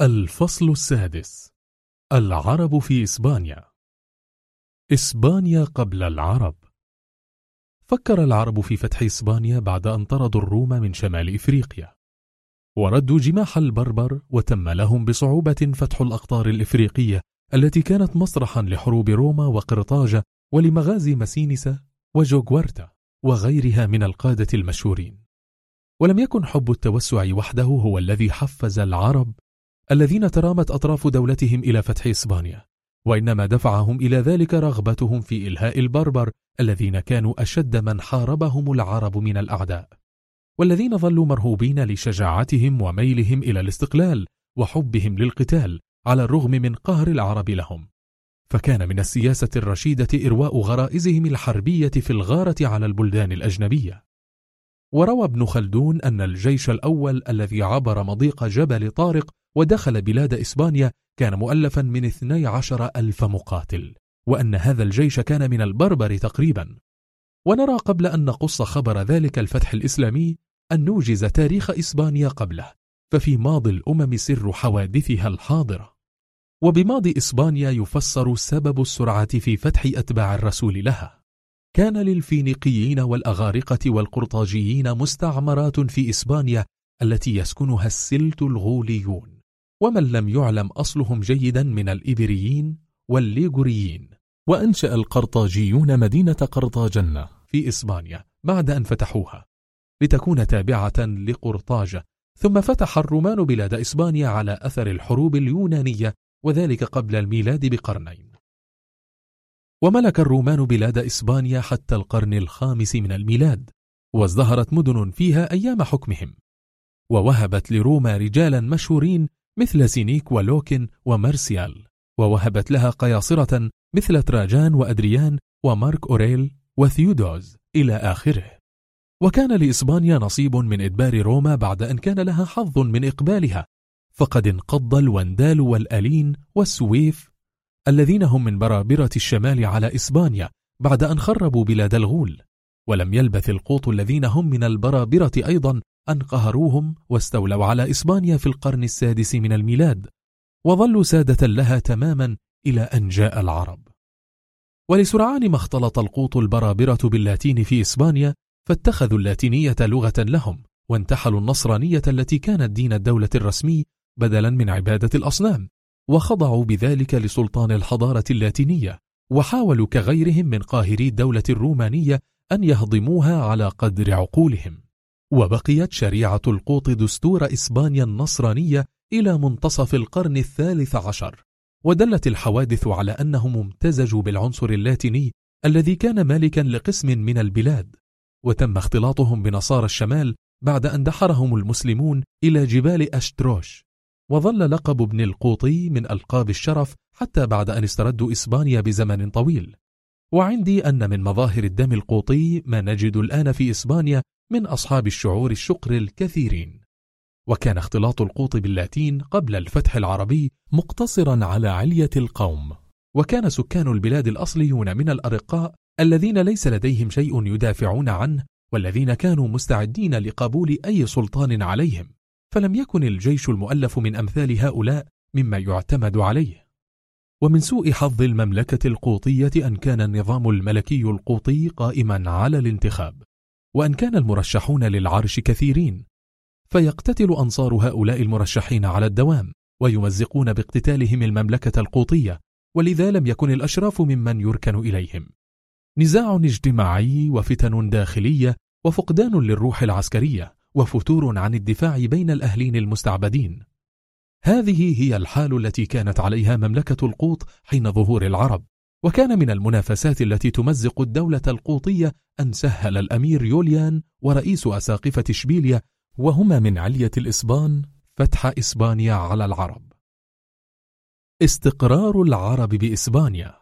الفصل السادس. العرب في إسبانيا. إسبانيا قبل العرب. فكر العرب في فتح إسبانيا بعد أن طردوا الروم من شمال إفريقيا. وردوا جماح البربر وتم لهم بصعوبة فتح الأقطار الإفريقية التي كانت مسرحا لحروب روما وقرطاجة ولمغازي مسينسا وجوغوارتا وغيرها من القادة المشهورين. ولم يكن حب التوسع وحده هو الذي حفز العرب الذين ترامت أطراف دولتهم إلى فتح إسبانيا وإنما دفعهم إلى ذلك رغبتهم في إلهاء البربر الذين كانوا أشد من حاربهم العرب من الأعداء. والذين ظلوا مرهوبين لشجاعتهم وميلهم إلى الاستقلال وحبهم للقتال على الرغم من قهر العرب لهم. فكان من السياسة الرشيدة إرواء غرائزهم الحربية في الغارة على البلدان الأجنبية. وروى ابن خلدون أن الجيش الأول الذي عبر مضيق جبل طارق ودخل بلاد إسبانيا كان مؤلفا من 12 ألف مقاتل وأن هذا الجيش كان من البربر تقريبا. ونرى قبل أن نقص خبر ذلك الفتح الإسلامي أن نوجز تاريخ إسبانيا قبله ففي ماضي الأمم سر حوادثها الحاضرة. وبماضي إسبانيا يفسر سبب السرعة في فتح أتباع الرسول لها. كان للفينيقيين والأغارقة والقرطاجيين مستعمرات في إسبانيا التي يسكنها السلت الغوليون. ومن لم يعلم أصلهم جيدا من الإبريين والليغوريين وأنشأ القرطاجيون مدينة قرطاجنة في إسبانيا بعد أن فتحوها لتكون تابعة لقرطاجة. ثم فتح الرومان بلاد إسبانيا على أثر الحروب اليونانية وذلك قبل الميلاد بقرنين. وملك الرومان بلاد إسبانيا حتى القرن الخامس من الميلاد وازدهرت مدن فيها أيام حكمهم. ووهبت لروما رجالا مشهورين مثل سينيك ولوكن ومارسيال ووهبت لها قياصرة مثل تراجان وأدريان ومارك أوريل وثيودوز إلى آخره. وكان لإسبانيا نصيب من إدبار روما بعد أن كان لها حظ من إقبالها. فقد انقض الوندال والألين والسويف الذين هم من برابرة الشمال على إسبانيا بعد أن خربوا بلاد الغول. ولم يلبث القوط الذين هم من البرابرة أيضا أن قهروهم واستولوا على إسبانيا في القرن السادس من الميلاد وظلوا سادة لها تماما إلى أن جاء العرب. ولسرعان ما اختلط القوط البرابرة باللاتين في إسبانيا فاتخذوا اللاتينية لغة لهم وانتحلوا النصرانية التي كانت دين الدولة الرسمي بدلا من عبادة الأصنام وخضعوا بذلك لسلطان الحضارة اللاتينية وحاولوا كغيرهم من قاهري الدولة الرومانية أن يهضموها على قدر عقولهم. وبقيت شريعة القوط دستور إسبانيا النصرانية إلى منتصف القرن الثالث عشر ودلت الحوادث على أنهم امتزجوا بالعنصر اللاتيني الذي كان مالكا لقسم من البلاد. وتم اختلاطهم بنصارى الشمال بعد أن دحرهم المسلمون إلى جبال أشتروش. وظل لقب ابن القوطي من ألقاب الشرف حتى بعد أن استردوا إسبانيا بزمن طويل. وعندي أن من مظاهر الدم القوطي ما نجد الآن في إسبانيا من أصحاب الشعور الشقر الكثيرين. وكان اختلاط القوط باللاتين قبل الفتح العربي مقتصرا على علية القوم. وكان سكان البلاد الأصليون من الأرقاء الذين ليس لديهم شيء يدافعون عنه والذين كانوا مستعدين لقبول أي سلطان عليهم. فلم يكن الجيش المؤلف من أمثال هؤلاء مما يعتمد عليه. ومن سوء حظ المملكة القوطية أن كان النظام الملكي القوطي قائما على الانتخاب. وأن كان المرشحون للعرش كثيرين فيقتتل أنصار هؤلاء المرشحين على الدوام ويمزقون باقتتالهم المملكة القوطية ولذا لم يكن الأشراف ممن يركن إليهم. نزاع اجتماعي وفتن داخلية وفقدان للروح العسكرية وفتور عن الدفاع بين الأهلين المستعبدين. هذه هي الحال التي كانت عليها مملكة القوط حين ظهور العرب. وكان من المنافسات التي تمزق الدولة القوطية أن سهل الأمير يوليان ورئيس أساقفة إشبيليا وهما من علية الإسبان فتح إسبانيا على العرب. استقرار العرب بإسبانيا.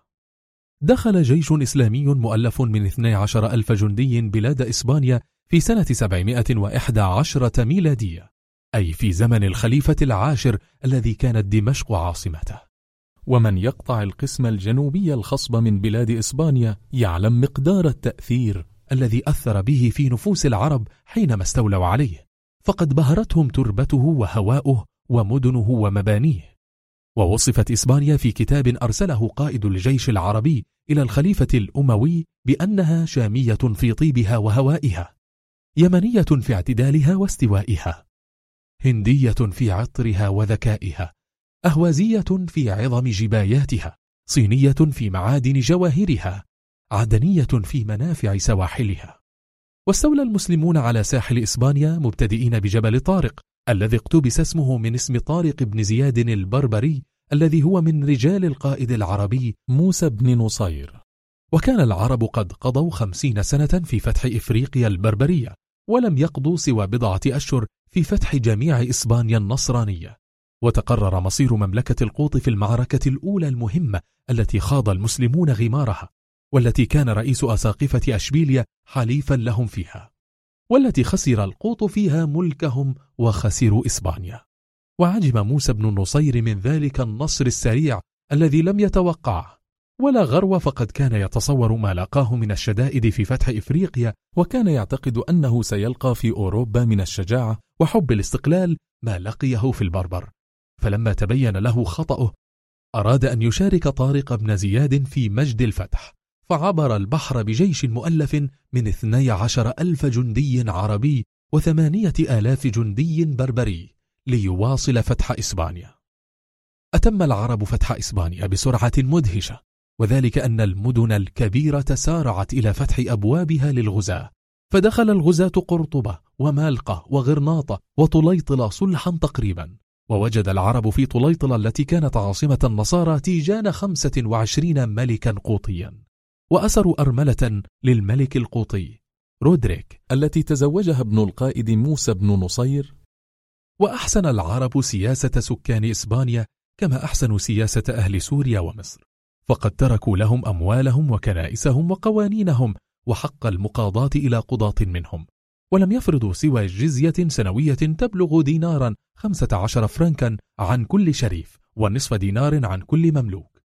دخل جيش إسلامي مؤلف من 12 ألف جندي بلاد إسبانيا في سنة 711 ميلادية أي في زمن الخليفة العاشر الذي كانت دمشق عاصمته. ومن يقطع القسم الجنوبي الخصب من بلاد إسبانيا يعلم مقدار التأثير الذي أثر به في نفوس العرب حينما استولوا عليه. فقد بهرتهم تربته وهواؤه ومدنه ومبانيه. ووصفت إسبانيا في كتاب أرسله قائد الجيش العربي إلى الخليفة الأموي بأنها شامية في طيبها وهوائها يمنية في اعتدالها واستوائها هندية في عطرها وذكائها أهوازية في عظم جباياتها صينية في معادن جواهرها عدنية في منافع سواحلها. واستولى المسلمون على ساحل إسبانيا مبتدئين بجبل طارق الذي اقتبس اسمه من اسم طارق بن زياد البربري الذي هو من رجال القائد العربي موسى بن نصير. وكان العرب قد قضوا خمسين سنة في فتح إفريقيا البربرية ولم يقضوا سوى بضعة أشهر في فتح جميع إسبانيا النصرانية. وتقرر مصير مملكة القوط في المعركة الأولى المهمة التي خاض المسلمون غمارها والتي كان رئيس أساقفة أشبيليا حليفا لهم فيها والتي خسر القوط فيها ملكهم وخسروا إسبانيا. وعجب موسى بن النصير من ذلك النصر السريع الذي لم يتوقعه. ولا غرو فقد كان يتصور ما لاقاه من الشدائد في فتح إفريقيا وكان يعتقد أنه سيلقى في أوروبا من الشجاعة وحب الاستقلال ما لقيه في البربر. فلما تبين له خطأه أراد أن يشارك طارق بن زياد في مجد الفتح فعبر البحر بجيش مؤلف من اثني عشر ألف جندي عربي وثمانية آلاف جندي بربري ليواصل فتح إسبانيا. أتم العرب فتح إسبانيا بسرعة مدهشة وذلك أن المدن الكبيرة سارعت إلى فتح أبوابها للغزاة فدخل الغزاة قرطبة ومالقة وغرناطة وطليطلة صلحا تقريبا. ووجد العرب في طليطلة التي كانت عاصمة النصارى تيجان خمسة وعشرين ملكا قوطيا وأسروا أرملة للملك القوطي رودريك التي تزوجها ابن القائد موسى بن نصير. وأحسن العرب سياسة سكان إسبانيا كما أحسنوا سياسة أهل سوريا ومصر فقد تركوا لهم أموالهم وكنائسهم وقوانينهم وحق المقاضاة إلى قضاة منهم. ولم يفرضوا سوى جزية سنوية تبلغ دينارا خمسة عشر فرنكا عن كل شريف ونصف دينار عن كل مملوك.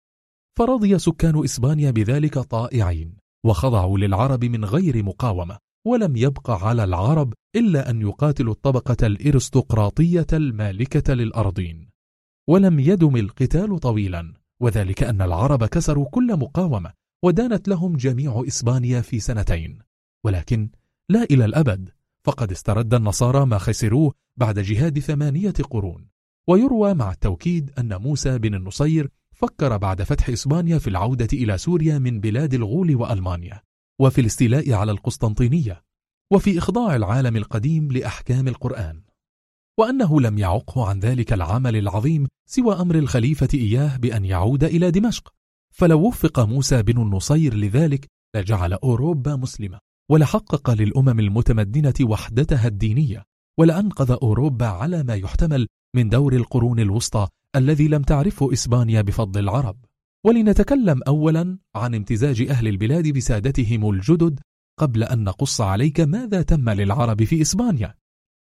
فرضي سكان إسبانيا بذلك طائعين وخضعوا للعرب من غير مقاومة ولم يبق على العرب إلا أن يقاتلوا الطبقة الإرستقراطية المالكة للأرضين. ولم يدم القتال طويلا وذلك أن العرب كسروا كل مقاومة ودانت لهم جميع إسبانيا في سنتين. ولكن لا إلى الأبد. فقد استرد النصارى ما خسروه بعد جهاد ثمانية قرون. ويروى مع التوكيد أن موسى بن النصير فكر بعد فتح إسبانيا في العودة إلى سوريا من بلاد الغول وألمانيا وفي الاستيلاء على القسطنطينية وفي إخضاع العالم القديم لأحكام القرآن. وأنه لم يعقه عن ذلك العمل العظيم سوى أمر الخليفة إياه بأن يعود إلى دمشق. فلو وفق موسى بن النصير لذلك لجعل أوروبا مسلمة. ولحقق للأمم المتمدنة وحدتها الدينية ولأنقذ أوروبا على ما يحتمل من دور القرون الوسطى الذي لم تعرفه إسبانيا بفضل العرب. ولنتكلم أولا عن امتزاج أهل البلاد بسادتهم الجدد قبل أن نقص عليك ماذا تم للعرب في إسبانيا.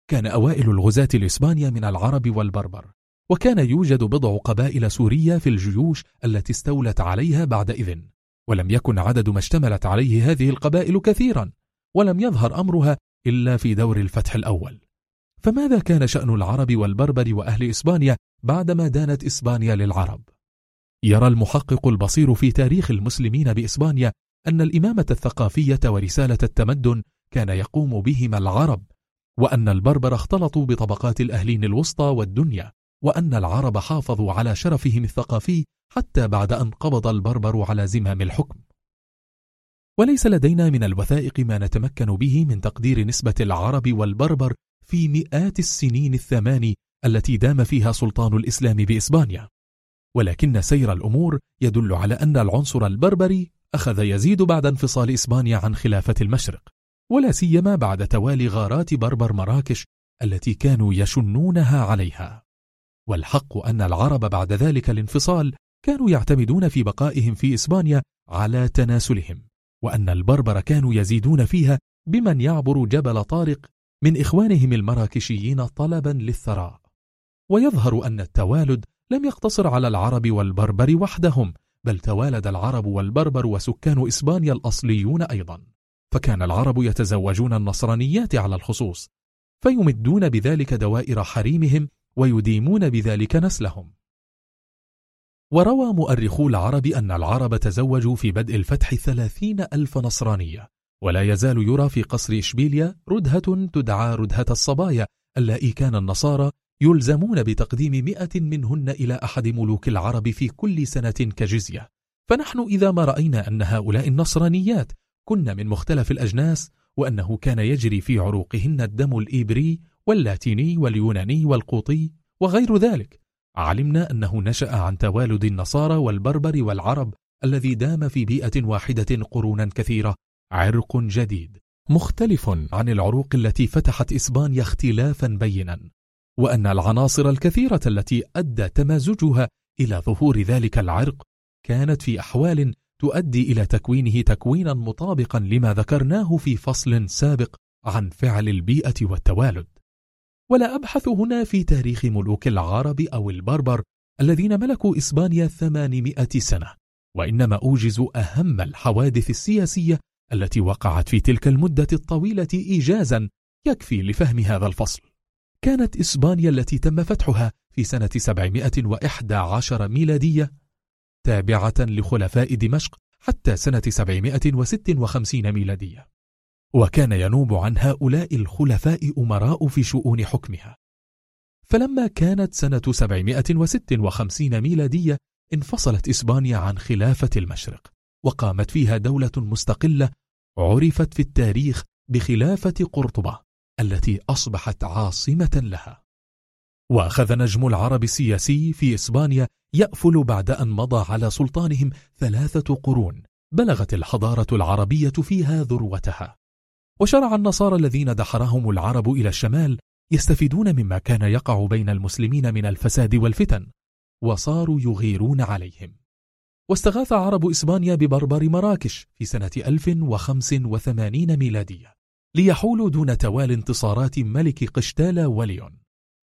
كان أوائل الغزاة لإسبانيا من العرب والبربر وكان يوجد بضع قبائل سورية في الجيوش التي استولت عليها بعد إذن. ولم يكن عدد ما اشتملت عليه هذه القبائل كثيرا ولم يظهر أمرها إلا في دور الفتح الأول فماذا كان شأن العرب والبربر وأهل إسبانيا بعدما دانت إسبانيا للعرب؟ يرى المحقق البصير في تاريخ المسلمين بإسبانيا أن الإمامة الثقافية ورسالة التمدن كان يقوم بهما العرب وأن البربر اختلطوا بطبقات الأهلين الوسطى والدنيا وأن العرب حافظوا على شرفهم الثقافي حتى بعد أن قبض البربر على زمام الحكم. وليس لدينا من الوثائق ما نتمكن به من تقدير نسبة العرب والبربر في مئات السنين الثماني التي دام فيها سلطان الإسلام بإسبانيا. ولكن سير الأمور يدل على أن العنصر البربري أخذ يزيد بعد انفصال إسبانيا عن خلافة المشرق ولا سيما بعد توالي غارات بربر مراكش التي كانوا يشنونها عليها. والحق أن العرب بعد ذلك الانفصال كانوا يعتمدون في بقائهم في إسبانيا على تناسلهم وأن البربر كانوا يزيدون فيها بمن يعبر جبل طارق من إخوانهم المراكشيين طلبا للثراء. ويظهر أن التوالد لم يقتصر على العرب والبربر وحدهم بل توالد العرب والبربر وسكان إسبانيا الأصليون أيضا. فكان العرب يتزوجون النصرانيات على الخصوص فيمدون بذلك دوائر حريمهم ويديمون بذلك نسلهم. وروى مؤرخو العرب أن العرب تزوجوا في بدء الفتح ثلاثين ألف نصرانية ولا يزال يرى في قصر إشبيليا ردهة تدعى ردهة الصبايا اللائي كان النصارى يلزمون بتقديم مئة منهن إلى أحد ملوك العرب في كل سنة كجزية. فنحن إذا ما رأينا أن هؤلاء النصرانيات كن من مختلف الأجناس وأنه كان يجري في عروقهن الدم الإيبري واللاتيني واليوناني والقوطي وغير ذلك. علمنا أنه نشأ عن توالد النصارى والبربر والعرب الذي دام في بيئة واحدة قرونا كثيرة. عرق جديد. مختلف عن العروق التي فتحت إسبانيا اختلافا بينا. وأن العناصر الكثيرة التي أدى تمازجها إلى ظهور ذلك العرق كانت في أحوال تؤدي إلى تكوينه تكوينا مطابقا لما ذكرناه في فصل سابق عن فعل البيئة والتوالد. ولا أبحث هنا في تاريخ ملوك العرب أو البربر الذين ملكوا إسبانيا ثمانمائة سنة وإنما أوجز أهم الحوادث السياسية التي وقعت في تلك المدة الطويلة إيجازا يكفي لفهم هذا الفصل. كانت إسبانيا التي تم فتحها في سنة 711 ميلادية تابعة لخلفاء دمشق حتى سنة 756 ميلادية. وكان ينوب عن هؤلاء الخلفاء أمراء في شؤون حكمها. فلما كانت سنة 756 ميلادية انفصلت إسبانيا عن خلافة المشرق وقامت فيها دولة مستقلة عرفت في التاريخ بخلافة قرطبة التي أصبحت عاصمة لها. وأخذ نجم العرب السياسي في إسبانيا يأفل بعد أن مضى على سلطانهم ثلاثة قرون بلغت الحضارة العربية فيها ذروتها. وشرع النصارى الذين دحرهم العرب إلى الشمال يستفيدون مما كان يقع بين المسلمين من الفساد والفتن وصاروا يغيرون عليهم. واستغاث عرب إسبانيا ببربر مراكش في سنة 1085 ميلادية ليحولوا دون توال انتصارات ملك قشتالة وليون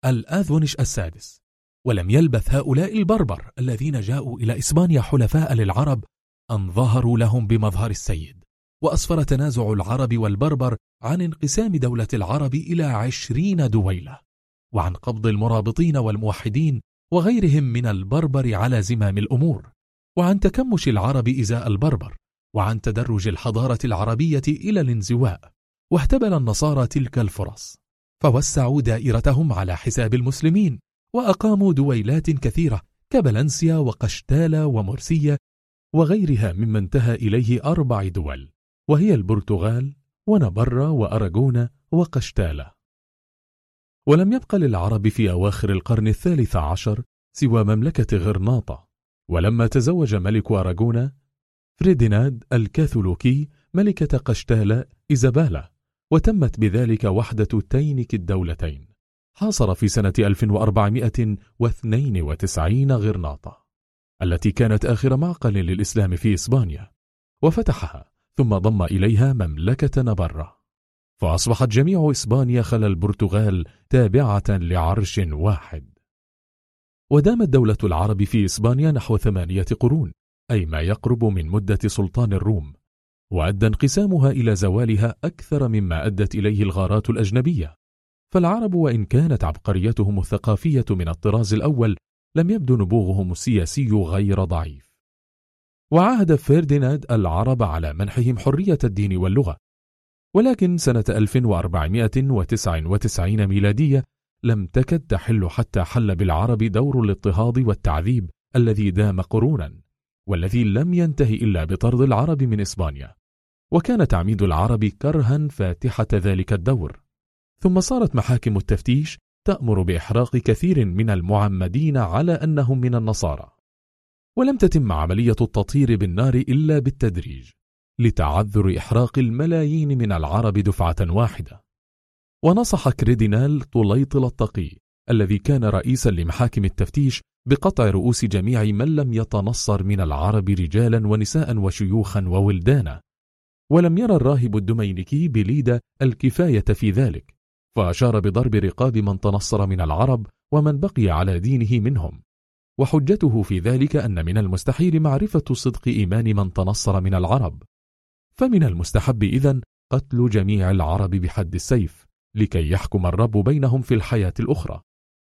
الآذونش السادس. ولم يلبث هؤلاء البربر الذين جاءوا إلى إسبانيا حلفاء للعرب أن ظهروا لهم بمظهر السيد. وأسفر تنازع العرب والبربر عن انقسام دولة العرب إلى عشرين دويلة وعن قبض المرابطين والموحدين وغيرهم من البربر على زمام الأمور وعن تكمش العرب إزاء البربر وعن تدرج الحضارة العربية إلى الانزواء واهتبل النصارى تلك الفرص فوسعوا دائرتهم على حساب المسلمين وأقاموا دويلات كثيرة كبلنسيا وقشتالة ومرسية وغيرها مما انتهى إليه أربع دول. وهي البرتغال ونبرة وأراجونا وقشتالة ولم يبق للعرب في أواخر القرن الثالث عشر سوى مملكة غرناطة ولما تزوج ملك أراجونا فريديناد الكاثولوكي ملكة قشتالة إيزابالا وتمت بذلك وحدة تينك الدولتين حاصر في سنة 1492 غرناطة التي كانت آخر معقل للإسلام في إسبانيا وفتحها ثم ضم إليها مملكة نبرة. فأصبحت جميع إسبانيا خلا البرتغال تابعة لعرش واحد. ودامت دولة العرب في إسبانيا نحو ثمانية قرون أي ما يقرب من مدة سلطان الروم وأدى انقسامها إلى زوالها أكثر مما أدت إليه الغارات الأجنبية. فالعرب وإن كانت عبقريتهم الثقافية من الطراز الأول لم يبدو نبوغهم السياسي غير ضعيف. وعاهد فرديناند العرب على منحهم حرية الدين واللغة. ولكن سنة 1499 ميلادية لم تكد تحل حتى حل بالعرب دور الاضطهاد والتعذيب الذي دام قرونا والذي لم ينتهي إلا بطرد العرب من إسبانيا. وكان تعميد العرب كرها فاتحة ذلك الدور. ثم صارت محاكم التفتيش تأمر بإحراق كثير من المعمدين على أنهم من النصارى. ولم تتم عملية التطهير بالنار إلا بالتدريج لتعذر إحراق الملايين من العرب دفعة واحدة. ونصح كريدينال طليطل التقي الذي كان رئيسا لمحاكم التفتيش بقطع رؤوس جميع من لم يتنصر من العرب رجالا ونساء وشيوخا وولدانا. ولم يرى الراهب الدمينكي بليدة الكفاية في ذلك فأشار بضرب رقاب من تنصر من العرب ومن بقي على دينه منهم. وحجته في ذلك أن من المستحيل معرفة صدق إيمان من تنصر من العرب. فمن المستحب إذن قتل جميع العرب بحد السيف لكي يحكم الرب بينهم في الحياة الأخرى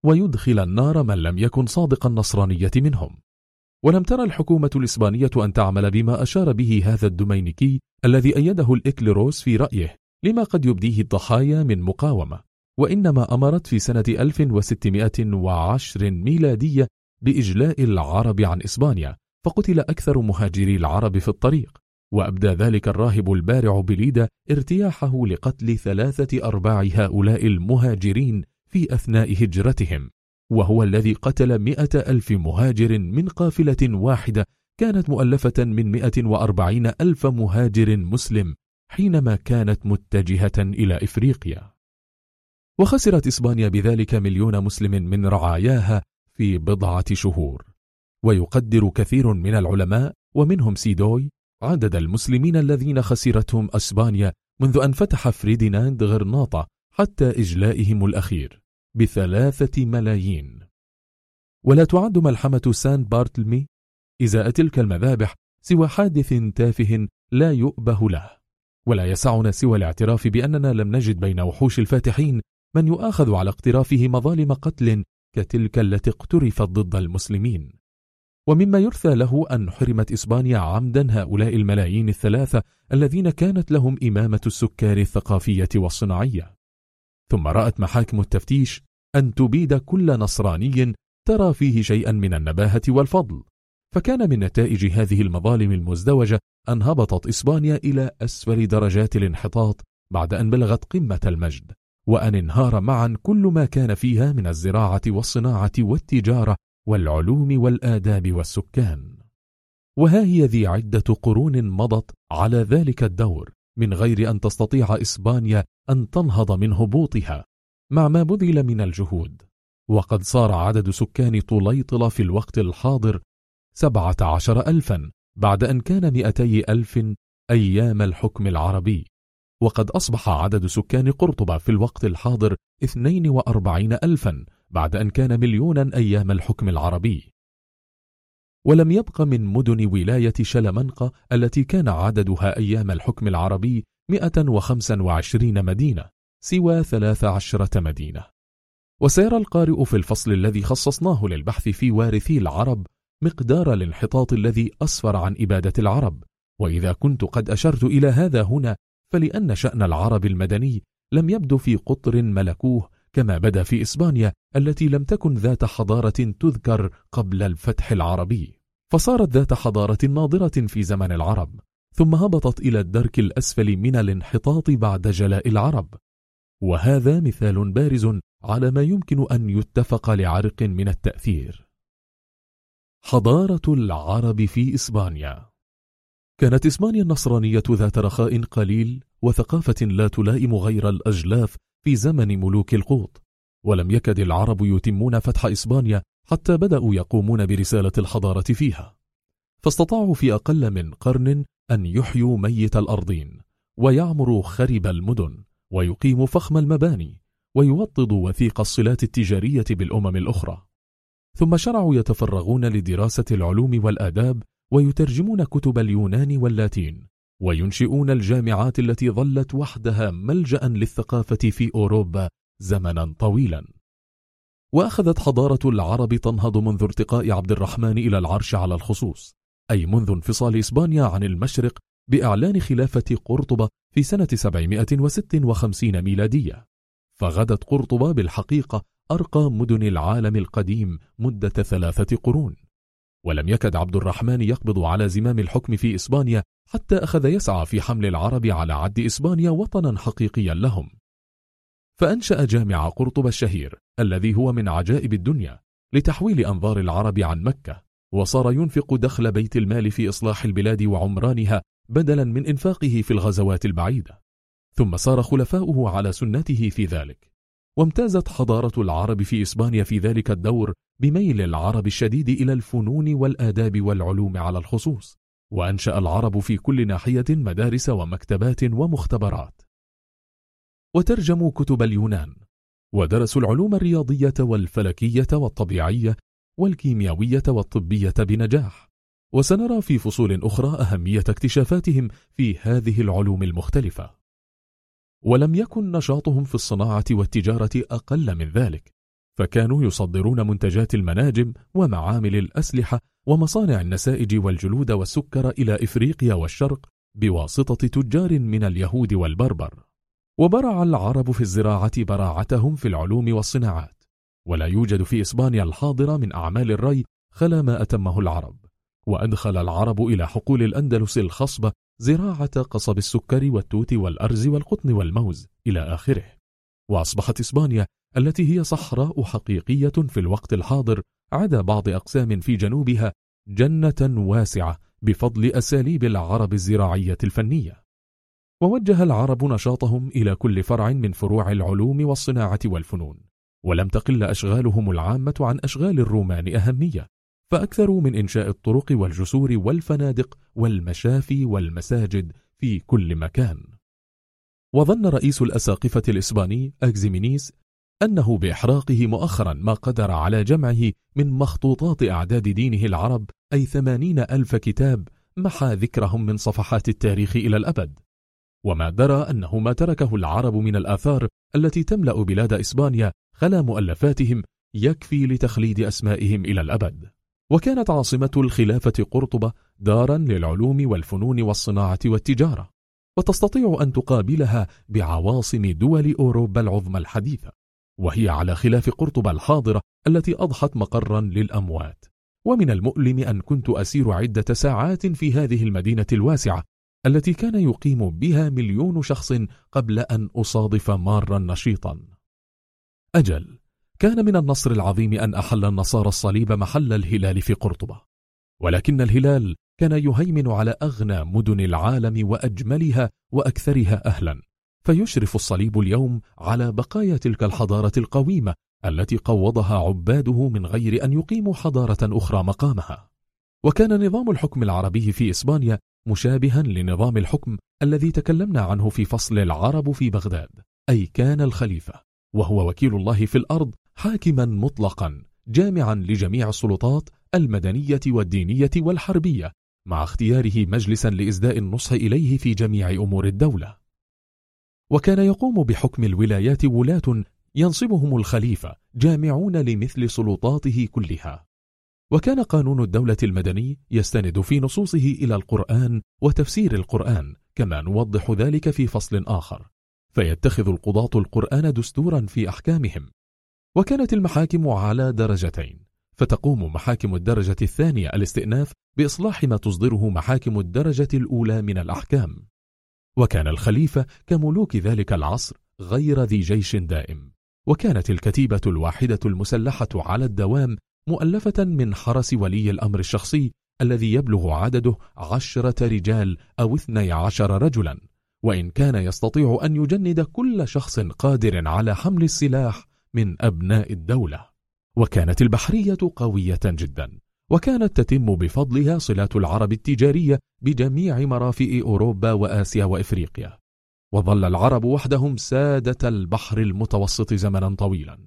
ويدخل النار من لم يكن صادق النصرانية منهم. ولم ترى الحكومة الإسبانية أن تعمل بما أشار به هذا الدومينيكي الذي أيده الإكليروس في رأيه لما قد يبديه الضحايا من مقاومة. وإنما أمرت في سنة 1610 ميلادية بإجلاء العرب عن إسبانيا فقتل أكثر مهاجري العرب في الطريق وأبدى ذلك الراهب البارع بليدا ارتياحه لقتل ثلاثة أرباع هؤلاء المهاجرين في أثناء هجرتهم. وهو الذي قتل مئة ألف مهاجر من قافلة واحدة كانت مؤلفة من مئة وأربعين ألف مهاجر مسلم حينما كانت متجهة إلى إفريقيا. وخسرت إسبانيا بذلك مليون مسلم من رعاياها في بضعة شهور. ويقدر كثير من العلماء ومنهم سيدوي عدد المسلمين الذين خسرتهم أسبانيا منذ أن فتح فريديناند غرناطة حتى إجلائهم الأخير بثلاثة ملايين. ولا تعد ملحمة سان بارتلمي إزاء تلك المذابح سوى حادث تافه لا يؤبه له. ولا يسعنا سوى الاعتراف بأننا لم نجد بين وحوش الفاتحين من يؤاخذ على اقترافه مظالم قتل كتلك التي اقترفت ضد المسلمين. ومما يرثى له أن حرمت إسبانيا عمدا هؤلاء الملايين الثلاثة الذين كانت لهم إمامة السكان الثقافية والصناعية. ثم رأت محاكم التفتيش أن تبيد كل نصراني ترى فيه شيئا من النباهة والفضل. فكان من نتائج هذه المظالم المزدوجة أن هبطت إسبانيا إلى أسفل درجات الانحطاط بعد أن بلغت قمة المجد. وأن انهار معا كل ما كان فيها من الزراعة والصناعة والتجارة والعلوم والآداب والسكان. وها هي ذي عدة قرون مضت على ذلك الدور من غير أن تستطيع إسبانيا أن تنهض من هبوطها مع ما بذل من الجهود. وقد صار عدد سكان طليطلة في الوقت الحاضر سبعة عشر ألفا بعد أن كان مئتي ألف أيام الحكم العربي. وقد أصبح عدد سكان قرطبة في الوقت الحاضر 42 ألفا بعد أن كان مليونا أيام الحكم العربي. ولم يبق من مدن ولاية شلمنقة التي كان عددها أيام الحكم العربي 125 مدينة سوى 13 مدينة. وسيرى القارئ في الفصل الذي خصصناه للبحث في وارثي العرب مقدار الانحطاط الذي أسفر عن إبادة العرب. وإذا كنت قد أشرت إلى هذا هنا فلأن شأن العرب المدني لم يبدو في قطر ملكوه كما بدا في إسبانيا التي لم تكن ذات حضارة تذكر قبل الفتح العربي. فصارت ذات حضارة ناضرة في زمن العرب ثم هبطت إلى الدرك الأسفل من الانحطاط بعد جلاء العرب. وهذا مثال بارز على ما يمكن أن يتفق لعرق من التأثير. حضارة العرب في إسبانيا كانت إسبانيا النصرانية ذات رخاء قليل وثقافة لا تلائم غير الأجلاف في زمن ملوك القوط ولم يكد العرب يتمون فتح إسبانيا حتى بدأوا يقومون برسالة الحضارة فيها. فاستطاعوا في أقل من قرن أن يحيوا ميت الأرضين ويعمروا خرب المدن ويقيموا فخم المباني ويوطدوا وثيق الصلات التجارية بالأمم الأخرى. ثم شرعوا يتفرغون لدراسة العلوم والآداب ويترجمون كتب اليونان واللاتين وينشئون الجامعات التي ظلت وحدها ملجأ للثقافة في أوروبا زمنا طويلا. وأخذت حضارة العرب تنهض منذ ارتقاء عبد الرحمن إلى العرش على الخصوص أي منذ انفصال إسبانيا عن المشرق بإعلان خلافة قرطبة في سنة 756 ميلادية. فغدت قرطبة بالحقيقة أرقى مدن العالم القديم مدة ثلاثة قرون. ولم يكد عبد الرحمن يقبض على زمام الحكم في إسبانيا حتى أخذ يسعى في حمل العرب على عد إسبانيا وطنا حقيقيا لهم. فأنشأ جامع قرطبة الشهير الذي هو من عجائب الدنيا لتحويل أنظار العرب عن مكة وصار ينفق دخل بيت المال في إصلاح البلاد وعمرانها بدلا من إنفاقه في الغزوات البعيدة. ثم سار خلفاؤه على سنته في ذلك. وامتازت حضارة العرب في إسبانيا في ذلك الدور بميل العرب الشديد إلى الفنون والآداب والعلوم على الخصوص وأنشأ العرب في كل ناحية مدارس ومكتبات ومختبرات. وترجموا كتب اليونان ودرسوا العلوم الرياضية والفلكية والطبيعية والكيميائية والطبية بنجاح. وسنرى في فصول أخرى أهمية اكتشافاتهم في هذه العلوم المختلفة. ولم يكن نشاطهم في الصناعة والتجارة أقل من ذلك فكانوا يصدرون منتجات المناجم ومعامل الأسلحة ومصانع النسائج والجلود والسكر إلى إفريقيا والشرق بواسطة تجار من اليهود والبربر. وبرع العرب في الزراعة براعتهم في العلوم والصناعات. ولا يوجد في إسبانيا الحاضرة من أعمال الري خلا ما أتمه العرب. وأدخل العرب إلى حقول الأندلس الخصبة زراعة قصب السكر والتوت والأرز والقطن والموز إلى آخره. وأصبحت إسبانيا التي هي صحراء حقيقية في الوقت الحاضر عدا بعض أقسام في جنوبها جنة واسعة بفضل أساليب العرب الزراعية الفنية. ووجه العرب نشاطهم إلى كل فرع من فروع العلوم والصناعة والفنون ولم تقل أشغالهم العامة عن أشغال الرومان أهمية فأكثروا من إنشاء الطرق والجسور والفنادق والمشافي والمساجد في كل مكان. وظن رئيس الأساقفة الإسباني أكزيمينيس أنه بإحراقه مؤخرا ما قدر على جمعه من مخطوطات أعداد دينه العرب أي ثمانين ألف كتاب محى ذكرهم من صفحات التاريخ إلى الأبد. وما درى أنه ما تركه العرب من الآثار التي تملأ بلاد إسبانيا خلا مؤلفاتهم يكفي لتخليد أسمائهم إلى الأبد. وكانت عاصمة الخلافة قرطبة دارا للعلوم والفنون والصناعة والتجارة وتستطيع أن تقابلها بعواصم دول أوروبا العظمى الحديثة. وهي على خلاف قرطبة الحاضرة التي أضحت مقرا للأموات. ومن المؤلم أن كنت أسير عدة ساعات في هذه المدينة الواسعة التي كان يقيم بها مليون شخص قبل أن أصادف مارا نشيطا. أجل كان من النصر العظيم أن أحل النصارى الصليب محل الهلال في قرطبة. ولكن الهلال كان يهيمن على أغنى مدن العالم وأجملها وأكثرها أهلا. فيشرف الصليب اليوم على بقايا تلك الحضارة القويمة التي قوضها عباده من غير أن يقيموا حضارة أخرى مقامها. وكان نظام الحكم العربي في إسبانيا مشابها لنظام الحكم الذي تكلمنا عنه في فصل العرب في بغداد. أي كان الخليفة وهو وكيل الله في الأرض حاكما مطلقا جامعا لجميع السلطات المدنية والدينية والحربية مع اختياره مجلسا لإسداء النصح إليه في جميع أمور الدولة. وكان يقوم بحكم الولايات ولاة ينصبهم الخليفة جامعون لمثل سلطاته كلها. وكان قانون الدولة المدني يستند في نصوصه إلى القرآن وتفسير القرآن كما نوضح ذلك في فصل آخر. فيتخذ القضاة القرآن دستورا في أحكامهم. وكانت المحاكم على درجتين فتقوم محاكم الدرجة الثانية الاستئناف بإصلاح ما تصدره محاكم الدرجة الأولى من الأحكام. وكان الخليفة كملوك ذلك العصر غير ذي جيش دائم. وكانت الكتيبة الواحدة المسلحة على الدوام مؤلفة من حرس ولي الأمر الشخصي الذي يبلغ عدده عشرة رجال أو اثني عشر رجلا. وإن كان يستطيع أن يجند كل شخص قادر على حمل السلاح من أبناء الدولة. وكانت البحرية قوية جدا. وكانت تتم بفضلها صلات العرب التجارية بجميع مرافئ أوروبا وآسيا وإفريقيا. وظل العرب وحدهم سادة البحر المتوسط زمنا طويلا.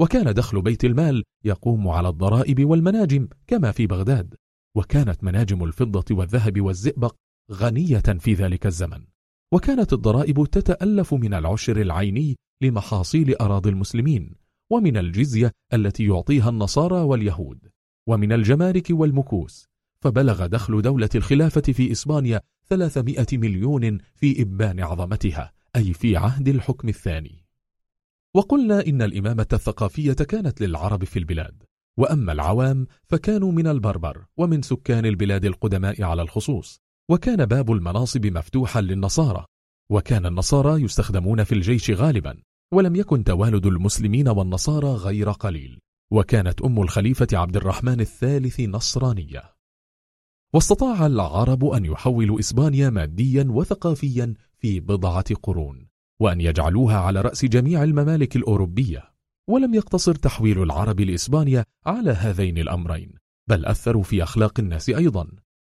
وكان دخل بيت المال يقوم على الضرائب والمناجم كما في بغداد. وكانت مناجم الفضة والذهب والزئبق غنية في ذلك الزمن. وكانت الضرائب تتألف من العشر العيني لمحاصيل أراضي المسلمين ومن الجزية التي يعطيها النصارى واليهود. ومن الجمارك والمكوس فبلغ دخل دولة الخلافة في إسبانيا 300 مليون في إبان عظمتها أي في عهد الحكم الثاني. وقلنا إن الإمامة الثقافية كانت للعرب في البلاد وأما العوام فكانوا من البربر ومن سكان البلاد القدماء على الخصوص وكان باب المناصب مفتوحا للنصارى وكان النصارى يستخدمون في الجيش غالبا ولم يكن توالد المسلمين والنصارى غير قليل. وكانت أم الخليفة عبد الرحمن الثالث نصرانية. واستطاع العرب أن يحولوا إسبانيا ماديا وثقافيا في بضعة قرون وأن يجعلوها على رأس جميع الممالك الأوروبية. ولم يقتصر تحويل العرب لإسبانيا على هذين الأمرين بل أثروا في أخلاق الناس أيضا.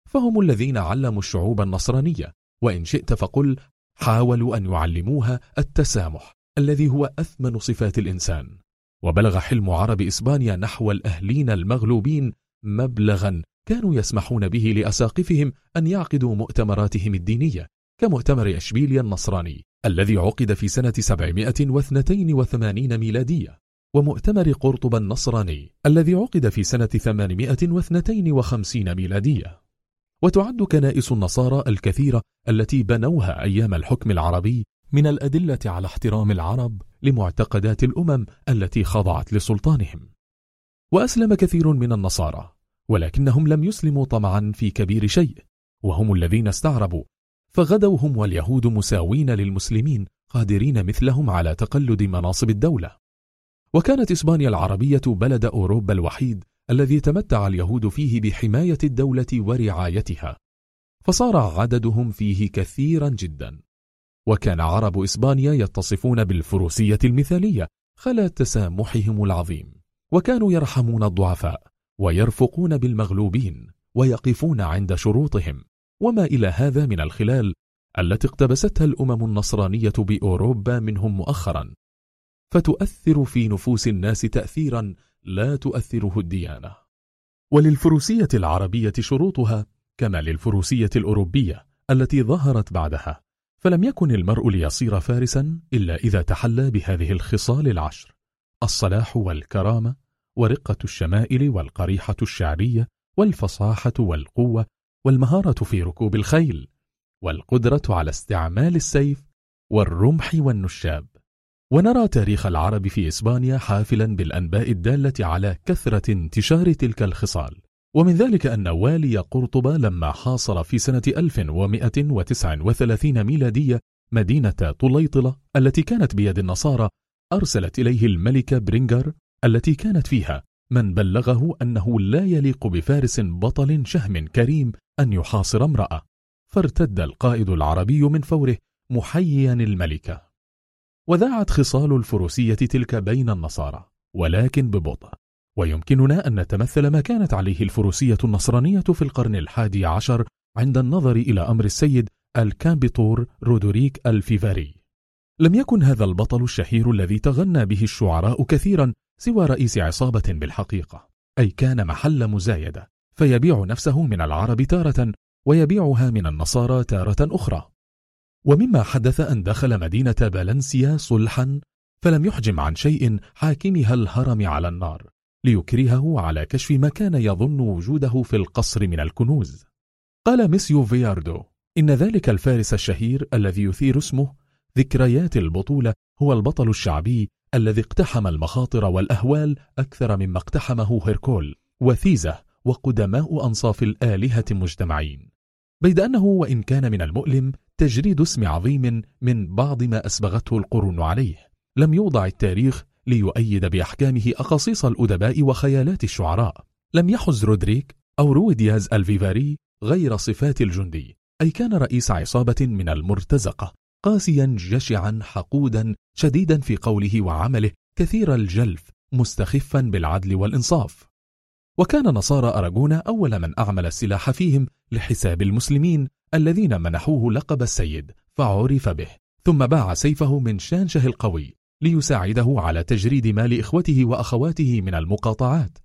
فهم الذين علموا الشعوب النصرانية وإن شئت فقل حاولوا أن يعلموها التسامح الذي هو أثمن صفات الإنسان. وبلغ حلم عرب إسبانيا نحو الأهلين المغلوبين مبلغا كانوا يسمحون به لأساقفهم أن يعقدوا مؤتمراتهم الدينية كمؤتمر أشبيليا النصراني الذي عقد في سنة 782 ميلادية ومؤتمر قرطبة النصراني الذي عقد في سنة 852 ميلادية. وتعد كنائس النصارى الكثيرة التي بنوها أيام الحكم العربي من الأدلة على احترام العرب لمعتقدات الأمم التي خضعت لسلطانهم. وأسلم كثير من النصارى ولكنهم لم يسلموا طمعا في كبير شيء وهم الذين استعربوا. فغدوا هم واليهود مساوين للمسلمين قادرين مثلهم على تقلد مناصب الدولة. وكانت إسبانيا العربية بلد أوروبا الوحيد الذي تمتع اليهود فيه بحماية الدولة ورعايتها. فصار عددهم فيه كثيرا جدا. وكان عرب إسبانيا يتصفون بالفروسية المثالية خلا تسامحهم العظيم. وكانوا يرحمون الضعفاء ويرفقون بالمغلوبين ويقفون عند شروطهم. وما إلى هذا من الخلال التي اقتبستها الأمم النصرانية بأوروبا منهم مؤخرا. فتؤثر في نفوس الناس تأثيرا لا تؤثره الديانة. وللفروسية العربية شروطها كما للفروسية الأوروبية التي ظهرت بعدها فلم يكن المرء ليصير فارسا إلا إذا تحلى بهذه الخصال العشر الصلاح والكرامة ورقة الشمائل والقريحة الشعرية والفصاحة والقوة والمهارة في ركوب الخيل والقدرة على استعمال السيف والرمح والنشاب. ونرى تاريخ العرب في إسبانيا حافلا بالأنباء الدالة على كثرة انتشار تلك الخصال. ومن ذلك أن والي قرطبة لما حاصر في سنة 1139 ميلادية مدينة طليطلة التي كانت بيد النصارى أرسلت إليه الملكة برينجر التي كانت فيها من بلغه أنه لا يليق بفارس بطل شهم كريم أن يحاصر امرأة. فارتد القائد العربي من فوره محييا الملكة وذاعت خصال الفروسية تلك بين النصارى ولكن ببطء. ويمكننا أن نتمثل ما كانت عليه الفروسية النصرانية في القرن الحادي عشر عند النظر إلى أمر السيد الكامبيتور رودوريك الفيفاري. لم يكن هذا البطل الشهير الذي تغنى به الشعراء كثيرا سوى رئيس عصابة بالحقيقة. أي كان محل مزايدة. فيبيع نفسه من العرب تارة ويبيعها من النصارى تارة أخرى. ومما حدث أن دخل مدينة بالنسيا صلحا فلم يحجم عن شيء حاكمها الهرم على النار. ليكرهه على كشف ما كان يظن وجوده في القصر من الكنوز. قال ميسيو فياردو إن ذلك الفارس الشهير الذي يثير اسمه ذكريات البطولة هو البطل الشعبي الذي اقتحم المخاطر والأهوال أكثر مما اقتحمه هيركول وثيزة وقدماء أنصاف الآلهة مجتمعين بيد أنه وإن كان من المؤلم تجريد اسم عظيم من بعض ما أسبغته القرون عليه. لم يوضع التاريخ ليؤيد بأحكامه أقاصيص الأدباء وخيالات الشعراء. لم يحز رودريك أو رويدياز ألفيفاري غير صفات الجندي أي كان رئيس عصابة من المرتزقة قاسيا جشعا حقودا شديدا في قوله وعمله كثير الجلف مستخفا بالعدل والإنصاف. وكان نصارى أراجونا أول من أعمل السلاح فيهم لحساب المسلمين الذين منحوه لقب السيد فعرف به ثم باع سيفه من شانشه القوي ليساعده على تجريد مال إخوته وأخواته من المقاطعات.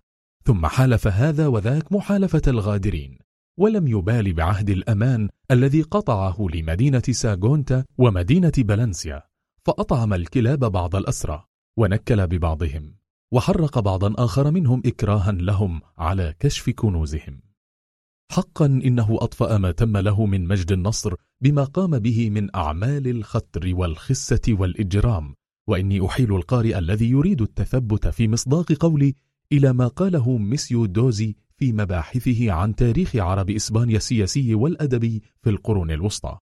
ثم حالف هذا وذاك محالفة الغادرين ولم يبال بعهد الأمان الذي قطعه لمدينة ساغونتا ومدينة بلنسيا فأطعم الكلاب بعض الأسرى ونكل ببعضهم وحرق بعضا آخر منهم إكراها لهم على كشف كنوزهم. حقا إنه أطفأ ما تم له من مجد النصر بما قام به من أعمال الخطر والخسة والإجرام وإني أحيل القارئ الذي يريد التثبت في مصداق قولي إلى ما قاله ميسيو دوزي في مباحثه عن تاريخ عرب إسبانيا السياسي والأدبي في القرون الوسطى.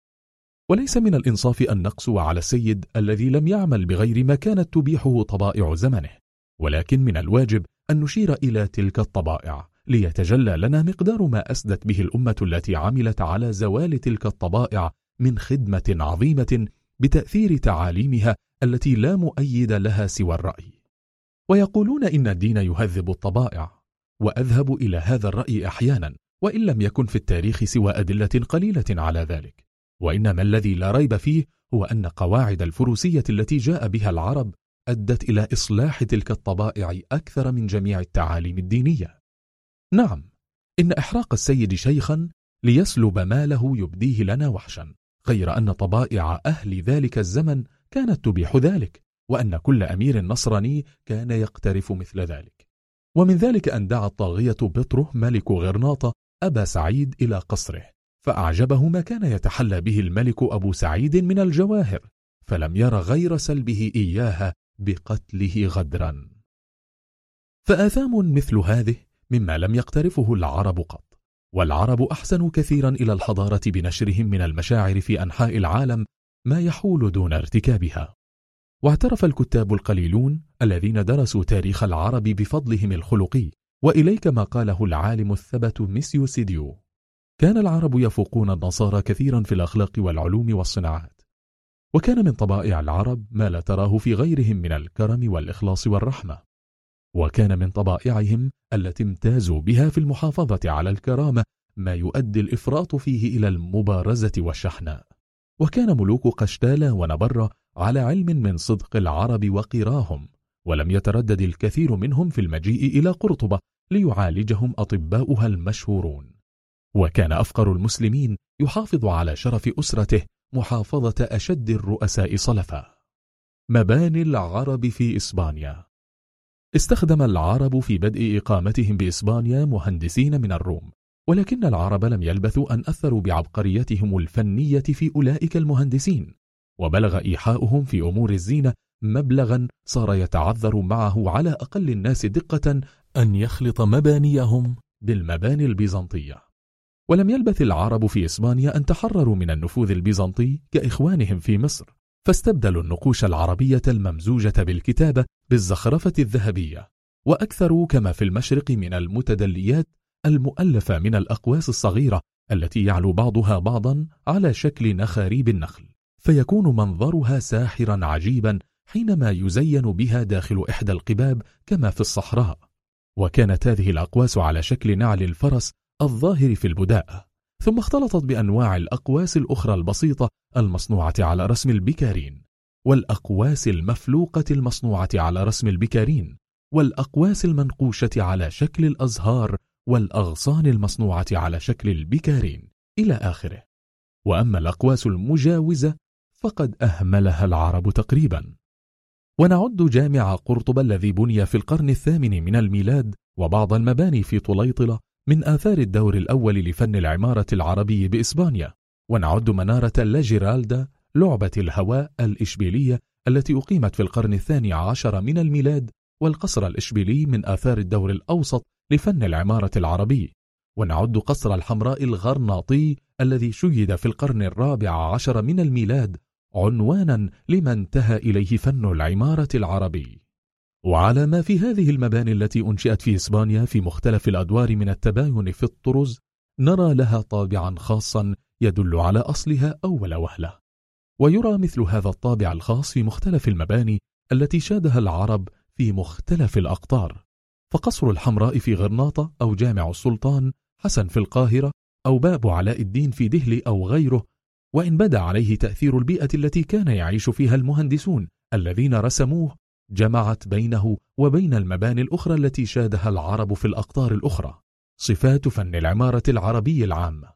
وليس من الإنصاف أن نقسو على السيد الذي لم يعمل بغير ما كانت تبيحه طبائع زمنه ولكن من الواجب أن نشير إلى تلك الطبائع ليتجلى لنا مقدار ما أسدت به الأمة التي عملت على زوال تلك الطبائع من خدمة عظيمة بتأثير تعاليمها التي لا مؤيد لها سوى الرأي. ويقولون إن الدين يهذب الطبائع وأذهب إلى هذا الرأي أحيانا وإن لم يكن في التاريخ سوى أدلة قليلة على ذلك. وإنما الذي لا ريب فيه هو أن قواعد الفروسية التي جاء بها العرب أدت إلى إصلاح تلك الطبائع أكثر من جميع التعاليم الدينية. نعم إن إحراق السيد شيخا ليسلب ماله يبديه لنا وحشا غير أن طبائع أهل ذلك الزمن كانت تبيح ذلك وأن كل أمير نصراني كان يقترف مثل ذلك. ومن ذلك أن دعا الطاغية بطره ملك غرناطة أبا سعيد إلى قصره فأعجبه ما كان يتحلى به الملك أبو سعيد من الجواهر فلم ير غير سلبه إياها بقتله غدرا. فآثام مثل هذه مما لم يقترفه العرب قط والعرب أحسنوا كثيرا إلى الحضارة بنشرهم من المشاعر في أنحاء العالم ما يحول دون ارتكابها. واعترف الكتاب القليلون الذين درسوا تاريخ العرب بفضلهم الخلقي وإليك ما قاله العالم الثبت ميسيو سيديو. كان العرب يفوقون النصارى كثيرا في الأخلاق والعلوم والصناعات. وكان من طبائع العرب ما لا تراه في غيرهم من الكرم والإخلاص والرحمة. وكان من طبائعهم التي امتازوا بها في المحافظة على الكرامة ما يؤدي الإفراط فيه إلى المبارزة والشحناء. وكان ملوك قشتالة ونبرة على علم من صدق العرب وقراهم ولم يتردد الكثير منهم في المجيء إلى قرطبة ليعالجهم أطباؤها المشهورون. وكان أفقر المسلمين يحافظ على شرف أسرته محافظة أشد الرؤساء صلفا. مباني العرب في إسبانيا. استخدم العرب في بدء إقامتهم بإسبانيا مهندسين من الروم ولكن العرب لم يلبثوا أن أثروا بعبقريتهم الفنية في أولئك المهندسين وبلغ إيحاؤهم في أمور الزينة مبلغا صار يتعذر معه على أقل الناس دقة أن يخلط مبانيهم بالمباني البيزنطية. ولم يلبث العرب في إسبانيا أن تحرروا من النفوذ البيزنطي كإخوانهم في مصر فاستبدلوا النقوش العربية الممزوجة بالكتابة بالزخرفة الذهبية وأكثروا كما في المشرق من المتدليات المؤلفة من الأقواس الصغيرة التي يعلو بعضها بعضا على شكل نخاريب النخل فيكون منظرها ساحرا عجيبا حينما يزين بها داخل إحدى القباب كما في الصحراء. وكانت هذه الأقواس على شكل نعل الفرس الظاهر في البداء ثم اختلطت بأنواع الأقواس الأخرى البسيطة المصنوعة على رسم البكارين والأقواس المفلوقة المصنوعة على رسم البكارين والأقواس المنقوشة على شكل الأزهار والأغصان المصنوعة على شكل البكارين إلى آخره. وأما الأقواس المجاوزة فقد أهملها العرب تقريبا. ونعد جامع قرطبة الذي بني في القرن الثامن من الميلاد وبعض المباني في طليطلة من آثار الدور الأول لفن العمارة العربي بإسبانيا. ونعد منارة لاجيرالدا لعبة الهواء الإشبيلية التي أقيمت في القرن الثاني عشر من الميلاد والقصر الإشبيلي من آثار الدور الأوسط لفن العمارة العربي ونعد قصر الحمراء الغرناطي الذي شيد في القرن الرابع عشر من الميلاد عنوانا لما انتهى إليه فن العمارة العربي. وعلى ما في هذه المباني التي أنشئت في إسبانيا في مختلف الأدوار من التباين في الطرز نرى لها طابعا خاصا يدل على أصلها أول وهلة. ويرى مثل هذا الطابع الخاص في مختلف المباني التي شادها العرب في مختلف الأقطار. فقصر الحمراء في غرناطة أو جامع السلطان حسن في القاهرة أو باب علاء الدين في دهلي أو غيره وإن بدا عليه تأثير البيئة التي كان يعيش فيها المهندسون الذين رسموه جمعت بينه وبين المباني الأخرى التي شادها العرب في الأقطار الأخرى. صفات فن العمارة العربي العامة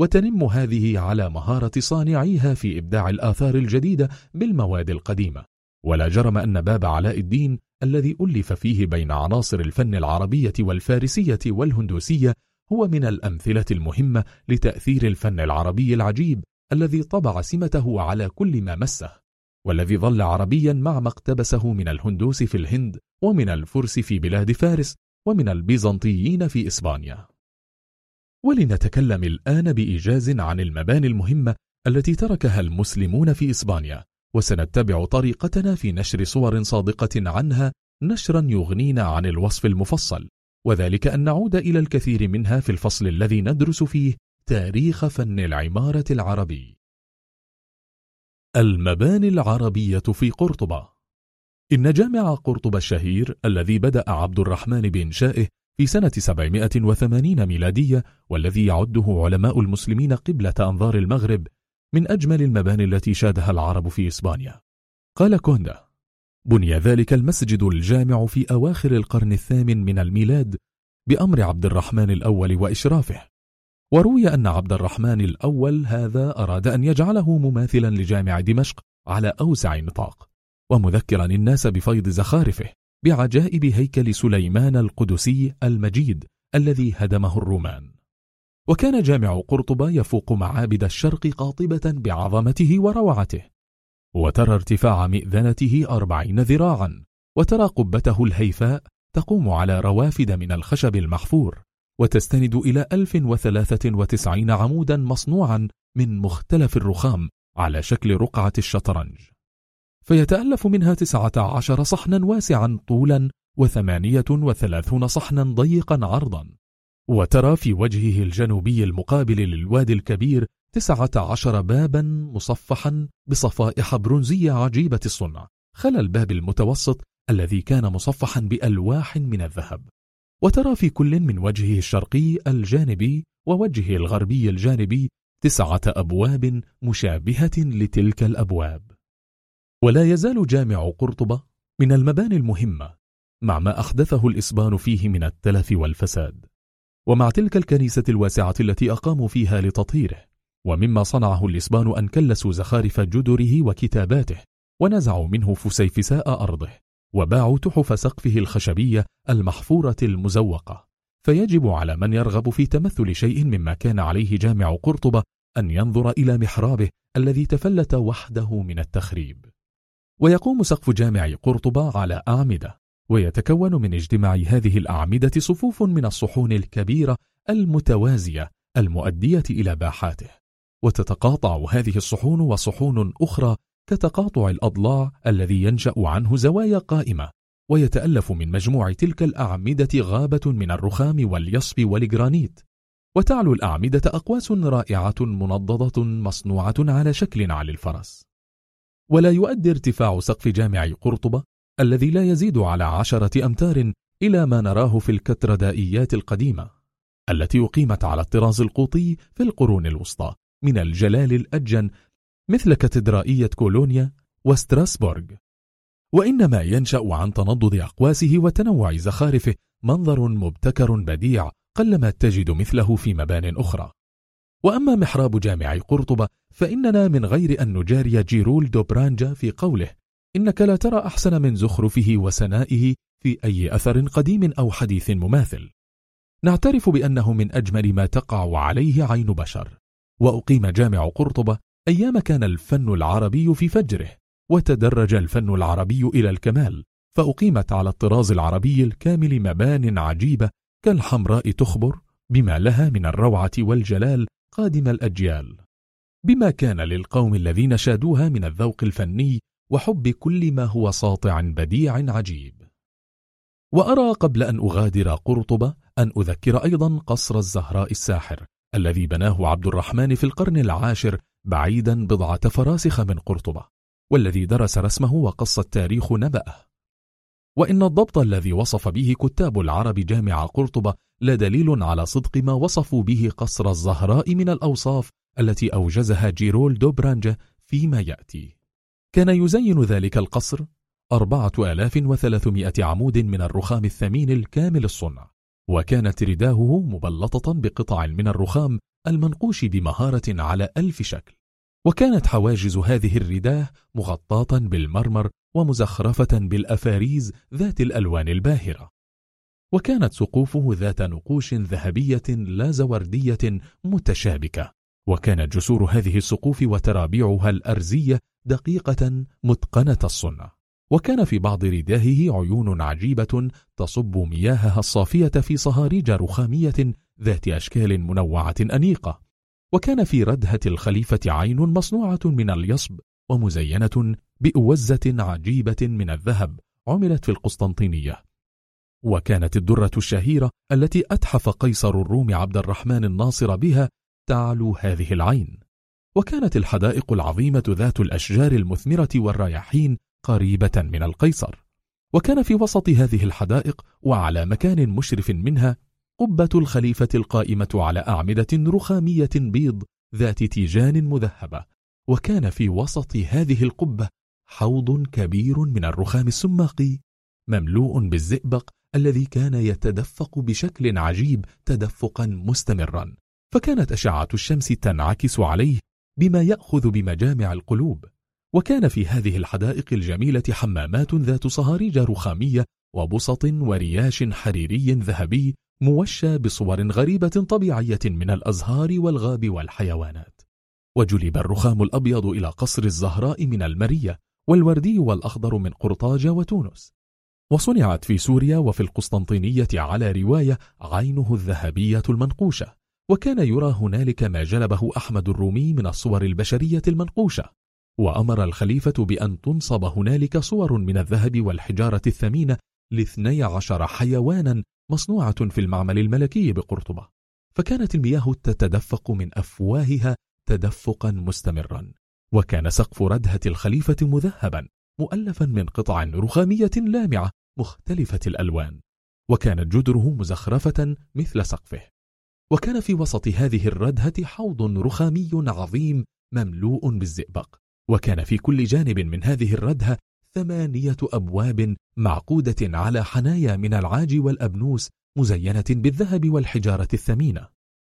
وتنم هذه على مهارة صانعيها في إبداع الآثار الجديدة بالمواد القديمة. ولا جرم أن باب علاء الدين الذي ألف فيه بين عناصر الفن العربية والفارسية والهندوسية هو من الأمثلة المهمة لتأثير الفن العربي العجيب الذي طبع سمته على كل ما مسه والذي ظل عربيا مع ما اقتبسه من الهندوس في الهند ومن الفرس في بلاد فارس ومن البيزنطيين في إسبانيا. ولنتكلم الآن بإيجاز عن المباني المهمة التي تركها المسلمون في إسبانيا. وسنتبع طريقتنا في نشر صور صادقة عنها نشرا يغنينا عن الوصف المفصل. وذلك أن نعود إلى الكثير منها في الفصل الذي ندرس فيه تاريخ فن العمارة العربي. المباني العربية في قرطبة. إن جامع قرطبة الشهير الذي بدأ عبد الرحمن بإنشائه في سنة 780 ميلادية والذي يعده علماء المسلمين قبلة أنظار المغرب من أجمل المباني التي شادها العرب في إسبانيا. قال كوندا بني ذلك المسجد الجامع في أواخر القرن الثامن من الميلاد بأمر عبد الرحمن الأول وإشرافه. وروي أن عبد الرحمن الأول هذا أراد أن يجعله مماثلا لجامع دمشق على أوسع نطاق ومذكرا الناس بفيض زخارفه بعجائب هيكل سليمان القدسي المجيد الذي هدمه الرومان. وكان جامع قرطبة يفوق معابد الشرق قاطبة بعظمته وروعته وترى ارتفاع مئذنته أربعين ذراعا وترى قبته الهيفاء تقوم على روافد من الخشب المحفور وتستند إلى 1093 عمودا مصنوعا من مختلف الرخام على شكل رقعة الشطرنج. فيتألف منها تسعة عشر صحنا واسعا طولا وثمانية وثلاثون صحنا ضيقا عرضا. وترى في وجهه الجنوبي المقابل للوادي الكبير تسعة عشر بابا مصفحا بصفائح برونزية عجيبة الصنع خلى الباب المتوسط الذي كان مصفحا بألواح من الذهب. وترى في كل من وجهه الشرقي الجانبي ووجهه الغربي الجانبي تسعة أبواب مشابهة لتلك الأبواب. ولا يزال جامع قرطبة من المباني المهمة مع ما أحدثه الإسبان فيه من التلف والفساد. ومع تلك الكنيسة الواسعة التي أقاموا فيها لتطهيره ومما صنعه الإسبان أن كلسوا زخارف جدره وكتاباته ونزعوا منه فسيفساء أرضه وباعوا تحف سقفه الخشبية المحفورة المزوقة. فيجب على من يرغب في تمثل شيء مما كان عليه جامع قرطبة أن ينظر إلى محرابه الذي تفلت وحده من التخريب. ويقوم سقف جامع قرطبة على أعمدة ويتكون من اجتماع هذه الأعمدة صفوف من الصحون الكبيرة المتوازية المؤدية إلى باحاته. وتتقاطع هذه الصحون وصحون أخرى كتقاطع الأضلاع الذي ينشأ عنه زوايا قائمة ويتألف من مجموع تلك الأعمدة غابة من الرخام واليصب والجرانيت. وتعلو الأعمدة أقواس رائعة منضدة مصنوعة على شكل على الفرس. ولا يؤدي ارتفاع سقف جامع قرطبة الذي لا يزيد على عشرة أمتار إلى ما نراه في الكتردائيات القديمة التي أقيمت على الطراز القوطي في القرون الوسطى من الجلال الأجن مثل كاتدرائية كولونيا وستراسبورغ. وإنما ينشأ عن تنضد أقواسه وتنوع زخارفه منظر مبتكر بديع قلما تجد مثله في مبان أخرى. وأما محراب جامع قرطبة فإننا من غير أن نجاري جيرول دوبرانجا في قوله إنك لا ترى أحسن من زخرفه وسنائه في أي أثر قديم أو حديث مماثل. نعترف بأنه من أجمل ما تقع عليه عين بشر. وأقيم جامع قرطبة أيام كان الفن العربي في فجره وتدرج الفن العربي إلى الكمال فأقيمت على الطراز العربي الكامل مبان عجيبة كالحمراء تخبر بما لها من الروعة والجلال قادم الأجيال. بما كان للقوم الذين شادوها من الذوق الفني وحب كل ما هو ساطع بديع عجيب. وأرى قبل أن أغادر قرطبة أن أذكر أيضا قصر الزهراء الساحر الذي بناه عبد الرحمن في القرن العاشر بعيدا بضعة فراسخ من قرطبة والذي درس رسمه وقص التاريخ نبأه. وإن الضبط الذي وصف به كتاب العرب جامع قرطبة لدليل على صدق ما وصفوا به قصر الزهراء من الأوصاف التي أوجزها جيرول دوبرانجا فيما يأتي. كان يزين ذلك القصر أربعة آلاف وثلاثمائة عمود من الرخام الثمين الكامل الصنع وكانت رداهه مبلطة بقطع من الرخام المنقوش بمهارة على ألف شكل. وكانت حواجز هذه الرداه مغطاة بالمرمر ومزخرفة بالأفاريز ذات الألوان الباهرة. وكانت سقوفه ذات نقوش ذهبية لا زوردية متشابكة. وكانت جسور هذه السقوف وترابيعها الأرزية دقيقة متقنة الصنع. وكان في بعض رداهه عيون عجيبة تصب مياهها الصافية في صهاريج رخامية ذات أشكال منوعة أنيقة. وكان في ردهة الخليفة عين مصنوعة من اليصب ومزينة بأوزة عجيبة من الذهب عملت في القسطنطينية. وكانت الدرة الشهيرة التي أتحف قيصر الروم عبد الرحمن الناصر بها تعلو هذه العين. وكانت الحدائق العظيمة ذات الأشجار المثمرة والرياحين قريبة من القيصر. وكان في وسط هذه الحدائق وعلى مكان مشرف منها قبة الخليفة القائمة على أعمدة رخامية بيض ذات تيجان مذهبة. وكان في وسط هذه القبة حوض كبير من الرخام السماقي مملوء بالزئبق الذي كان يتدفق بشكل عجيب تدفقا مستمرا. فكانت أشعة الشمس تنعكس عليه بما يأخذ بمجامع القلوب وكان في هذه الحدائق الجميلة حمامات ذات صهاريج رخامية وبسط ورياش حريري ذهبي موشى بصور غريبة طبيعية من الأزهار والغاب والحيوانات. وجلب الرخام الأبيض إلى قصر الزهراء من المرية والوردي والأخضر من قرطاج وتونس. وصنعت في سوريا وفي القسطنطينية على رواية عينه الذهبية المنقوشة. وكان يرى هنالك ما جلبه أحمد الرومي من الصور البشرية المنقوشة وأمر الخليفة بأن تنصب هنالك صور من الذهب والحجارة الثمينة لاثني عشر حيوانا مصنوعة في المعمل الملكي بقرطبة فكانت المياه تتدفق من أفواهها تدفقا مستمرا وكان سقف ردهة الخليفة مذهبا مؤلفا من قطع رخامية لامعة مختلفة الألوان وكانت جدره مزخرفة مثل سقفه. وكان في وسط هذه الردهة حوض رخامي عظيم مملوء بالزئبق. وكان في كل جانب من هذه الردهة ثمانية أبواب معقودة على حنايا من العاج والأبنوس مزينة بالذهب والحجارة الثمينة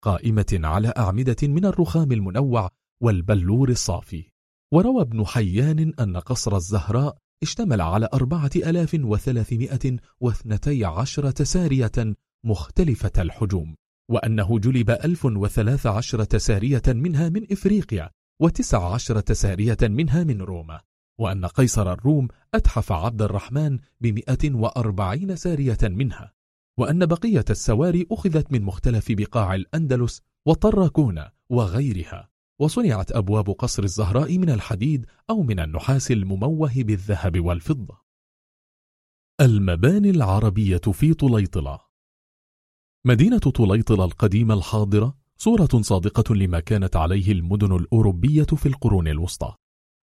قائمة على أعمدة من الرخام المنوع والبلور الصافي. وروى ابن حيان أن قصر الزهراء اشتمل على أربعة ألاف وثلاثمائة واثنتي عشرة سارية مختلفة الحجوم. وأنه جلب ألف وثلاث عشرة سارية منها من إفريقيا وتسع عشرة سارية منها من روما وأن قيصر الروم أتحف عبد الرحمن بمئة وأربعين سارية منها وأن بقية السواري أخذت من مختلف بقاع الأندلس وطراكون وغيرها وصنعت أبواب قصر الزهراء من الحديد أو من النحاس المموه بالذهب والفضة. المباني العربية في طليطلة مدينة طليطلة القديمة الحاضرة صورة صادقة لما كانت عليه المدن الأوروبية في القرون الوسطى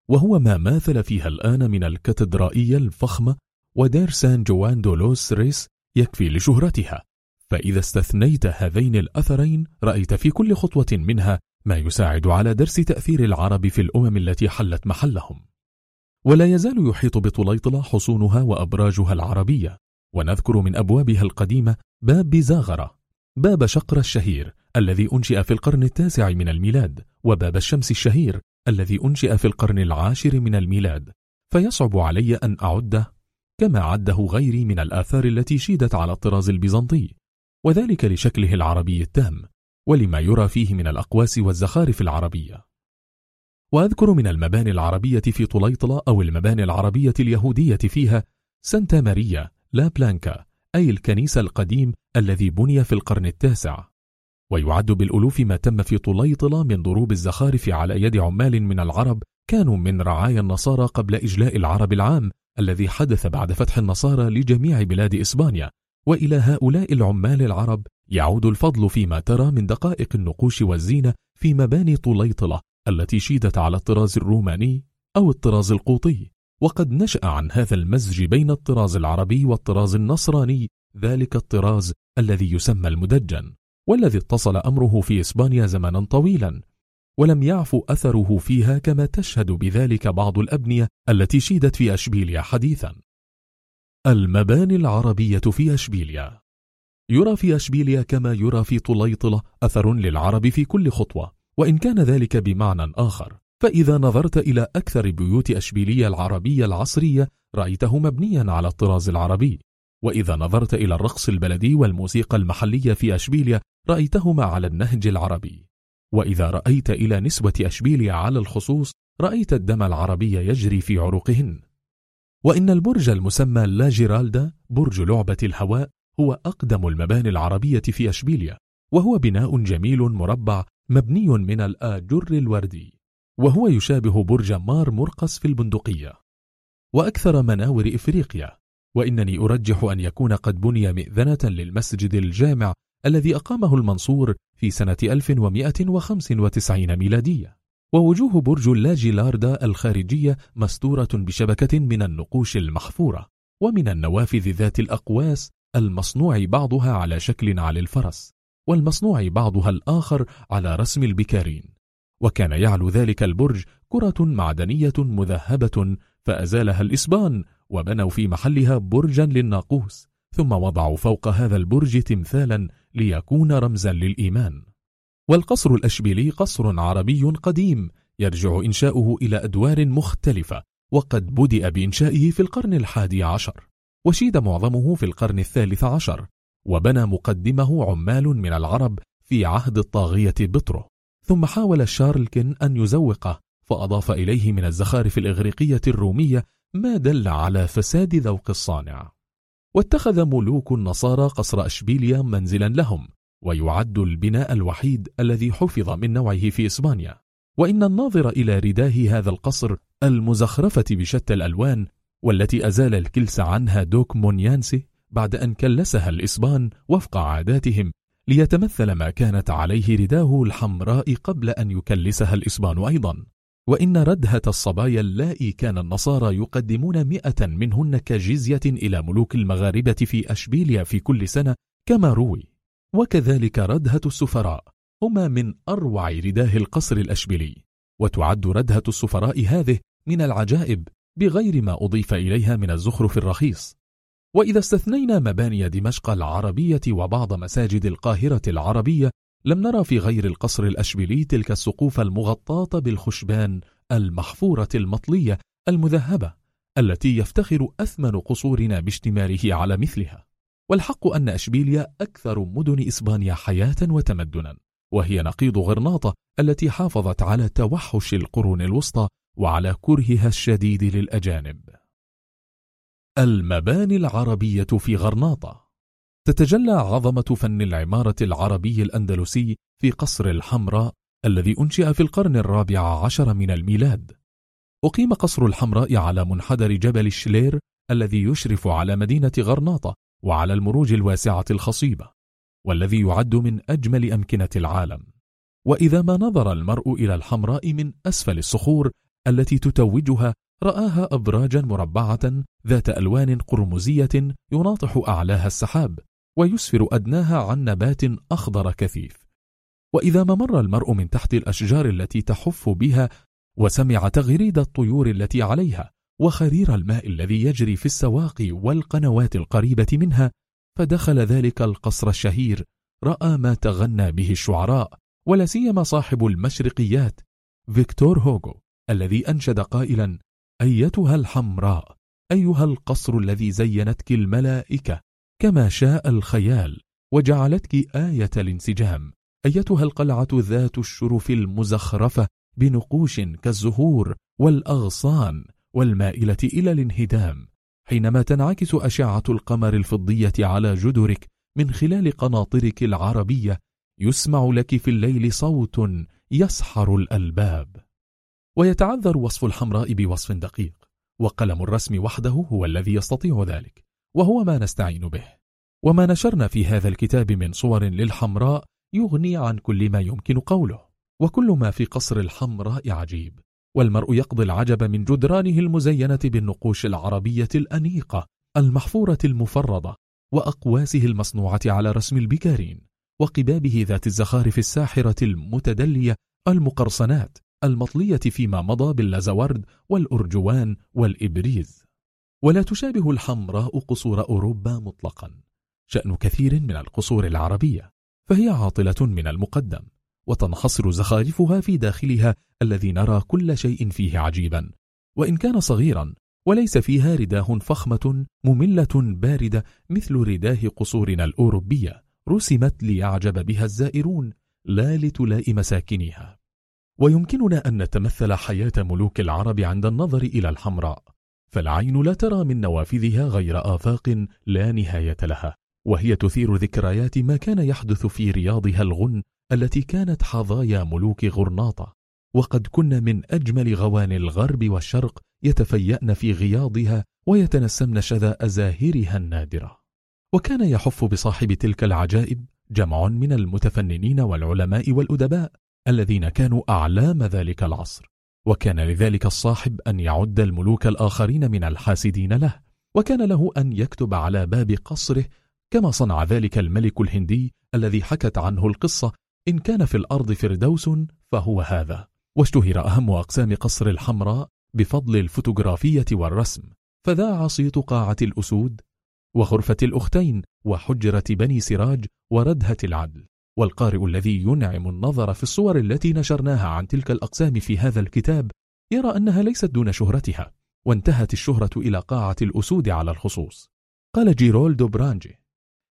وهو ما ماثل فيها الآن من الكاتدرائية الفخمة ودير سان جوان دولوس ريس يكفي لشهرتها. فإذا استثنيت هذين الأثرين رأيت في كل خطوة منها ما يساعد على درس تأثير العرب في الأمم التي حلت محلهم. ولا يزال يحيط بطليطلة حصونها وأبراجها العربية. ونذكر من أبوابها القديمة باب بزاغرة باب شقر الشهير الذي أنشئ في القرن التاسع من الميلاد وباب الشمس الشهير الذي أنشئ في القرن العاشر من الميلاد. فيصعب علي أن أعده كما عده غيري من الآثار التي شيدت على الطراز البيزنطي وذلك لشكله العربي التام ولما يرى فيه من الأقواس والزخارف العربية. وأذكر من المباني العربية في طليطلة أو المباني العربية اليهودية فيها سانتا ماريا لا بلانكا أي الكنيسة القديم الذي بني في القرن التاسع. ويعد بالألوف ما تم في طليطلة من ضروب الزخارف على يد عمال من العرب كانوا من رعايا النصارى قبل إجلاء العرب العام الذي حدث بعد فتح النصارى لجميع بلاد إسبانيا. وإلى هؤلاء العمال العرب يعود الفضل فيما ترى من دقائق النقوش والزينة في مباني طليطلة التي شيدت على الطراز الروماني أو الطراز القوطي. وقد نشأ عن هذا المزج بين الطراز العربي والطراز النصراني ذلك الطراز الذي يسمى المدجن والذي اتصل أمره في إسبانيا زمنا طويلا ولم يعفو أثره فيها كما تشهد بذلك بعض الأبنية التي شيدت في أشبيليا حديثا. المباني العربية في أشبيليا. يرى في أشبيليا كما يرى في طليطلة أثر للعرب في كل خطوة وإن كان ذلك بمعنى آخر. فإذا نظرت إلى أكثر بيوت أشبيلية العربية العصرية رأيته مبنيا على الطراز العربي. وإذا نظرت إلى الرقص البلدي والموسيقى المحلية في أشبيليا رأيتهما على النهج العربي. وإذا رأيت إلى نسبة أشبيليا على الخصوص رأيت الدم العربي يجري في عروقهن. وإن البرج المسمى لا جيرالدا برج لعبة الهواء هو أقدم المباني العربية في أشبيليا وهو بناء جميل مربع مبني من الآجر الوردي. وهو يشابه برج مار مرقس في البندقية. وأكثر مناور إفريقيا. وإنني أرجح أن يكون قد بني مئذنة للمسجد الجامع الذي أقامه المنصور في سنة 1195 ميلادية. ووجوه برج اللاجيلاردا الخارجية مستورة بشبكة من النقوش المحفورة ومن النوافذ ذات الأقواس المصنوع بعضها على شكل على الفرس والمصنوع بعضها الآخر على رسم البكارين. وكان يعلو ذلك البرج كرة معدنية مذهبة فأزالها الإسبان وبنوا في محلها برجا للناقوس ثم وضعوا فوق هذا البرج تمثالا ليكون رمزا للإيمان. والقصر الأشبيلي قصر عربي قديم يرجع إنشاؤه إلى أدوار مختلفة وقد بدأ بإنشائه في القرن الحادي عشر وشيد معظمه في القرن الثالث عشر وبنى مقدمه عمال من العرب في عهد الطاغية بطره ثم حاول شارلكن أن يزوقه فأضاف إليه من الزخارف الإغريقية الرومية ما دل على فساد ذوق الصانع. واتخذ ملوك النصارى قصر أشبيليا منزلا لهم ويعد البناء الوحيد الذي حفظ من نوعه في إسبانيا. وإن الناظر إلى رداه هذا القصر المزخرفة بشتى الألوان والتي أزال الكلس عنها دوك مونيانسي بعد أن كلسها الإسبان وفق عاداتهم ليتمثل ما كانت عليه رداه الحمراء قبل أن يكلسها الإسبان أيضا. وإن ردهة الصبايا اللائي كان النصارى يقدمون مئة منهن كجزية إلى ملوك المغاربة في أشبيليا في كل سنة كما روي. وكذلك ردهة السفراء هما من أروع رداه القصر الأشبيلي. وتعد ردهة السفراء هذه من العجائب بغير ما أضيف إليها من الزخرف الرخيص. وإذا استثنينا مباني دمشق العربية وبعض مساجد القاهرة العربية لم نرى في غير القصر الأشبيلي تلك السقوف المغطاة بالخشبان المحفورة المطلية المذهبة التي يفتخر أثمن قصورنا باشتماله على مثلها. والحق أن أشبيليا أكثر مدن إسبانيا حياة وتمدنا وهي نقيض غرناطة التي حافظت على توحش القرون الوسطى وعلى كرهها الشديد للأجانب. المباني العربية في غرناطة. تتجلى عظمة فن العمارة العربي الأندلسي في قصر الحمراء الذي أنشئ في القرن الرابع عشر من الميلاد. أقيم قصر الحمراء على منحدر جبل الشلير الذي يشرف على مدينة غرناطة وعلى المروج الواسعة الخصيبة والذي يعد من أجمل أمكنة العالم. وإذا ما نظر المرء إلى الحمراء من أسفل الصخور التي تتوجها رآها أبراجا مربعة ذات ألوان قرمزية يناطح أعلاها السحاب ويسفر أدناها عن نبات أخضر كثيف. وإذا ما مر المرء من تحت الأشجار التي تحف بها وسمع تغريد الطيور التي عليها وخرير الماء الذي يجري في السواقي والقنوات القريبة منها فدخل ذلك القصر الشهير رأى ما تغنى به الشعراء ولا سيما صاحب المشرقيات فيكتور هوغو الذي أنشد قائلا أيتها الحمراء أيها القصر الذي زينتك الملائكة كما شاء الخيال وجعلتك آية الانسجام. أيتها القلعة ذات الشرف المزخرفة بنقوش كالزهور والأغصان والمائلة إلى الانهدام. حينما تنعكس أشعة القمر الفضية على جدرك من خلال قناطرك العربية يسمع لك في الليل صوت يسحر الألباب. ويتعذر وصف الحمراء بوصف دقيق وقلم الرسم وحده هو الذي يستطيع ذلك وهو ما نستعين به. وما نشرنا في هذا الكتاب من صور للحمراء يغني عن كل ما يمكن قوله وكل ما في قصر الحمراء عجيب. والمرء يقضي العجب من جدرانه المزينة بالنقوش العربية الأنيقة المحفورة المفرضة وأقواسه المصنوعة على رسم البكارين وقبابه ذات الزخارف الساحرة المتدلية المقرصنات المطلية فيما مضى باللازورد والأرجوان والإبريز. ولا تشابه الحمراء قصور أوروبا مطلقا. شأن كثير من القصور العربية. فهي عاطلة من المقدم. وتنحصر زخارفها في داخلها الذي نرى كل شيء فيه عجيبا. وإن كان صغيرا وليس فيها رداه فخمة مملة باردة مثل رداه قصورنا الأوروبية. رسمت ليعجب بها الزائرون لا لتلاء مساكنها. ويمكننا أن نتمثل حياة ملوك العرب عند النظر إلى الحمراء فالعين لا ترى من نوافذها غير آفاق لا نهاية لها وهي تثير ذكريات ما كان يحدث في رياضها الغن التي كانت حظايا ملوك غرناطة. وقد كن من أجمل غواني الغرب والشرق يتفيأن في غياضها ويتنسمن شذا أزاهرها النادرة. وكان يحف بصاحب تلك العجائب جمع من المتفننين والعلماء والأدباء الذين كانوا أعلام ذلك العصر وكان لذلك الصاحب أن يعد الملوك الآخرين من الحاسدين له وكان له أن يكتب على باب قصره كما صنع ذلك الملك الهندي الذي حكت عنه القصة إن كان في الأرض فردوس فهو هذا. واشتهر أهم أقسام قصر الحمراء بفضل الفوتوغرافية والرسم فذاع صيت قاعة الأسود وغرفة الأختين وحجرة بني سراج وردهة العدل. والقارئ الذي ينعم النظر في الصور التي نشرناها عن تلك الأقسام في هذا الكتاب يرى أنها ليست دون شهرتها وانتهت الشهرة إلى قاعة الأسود على الخصوص. قال جيرولدو برانجي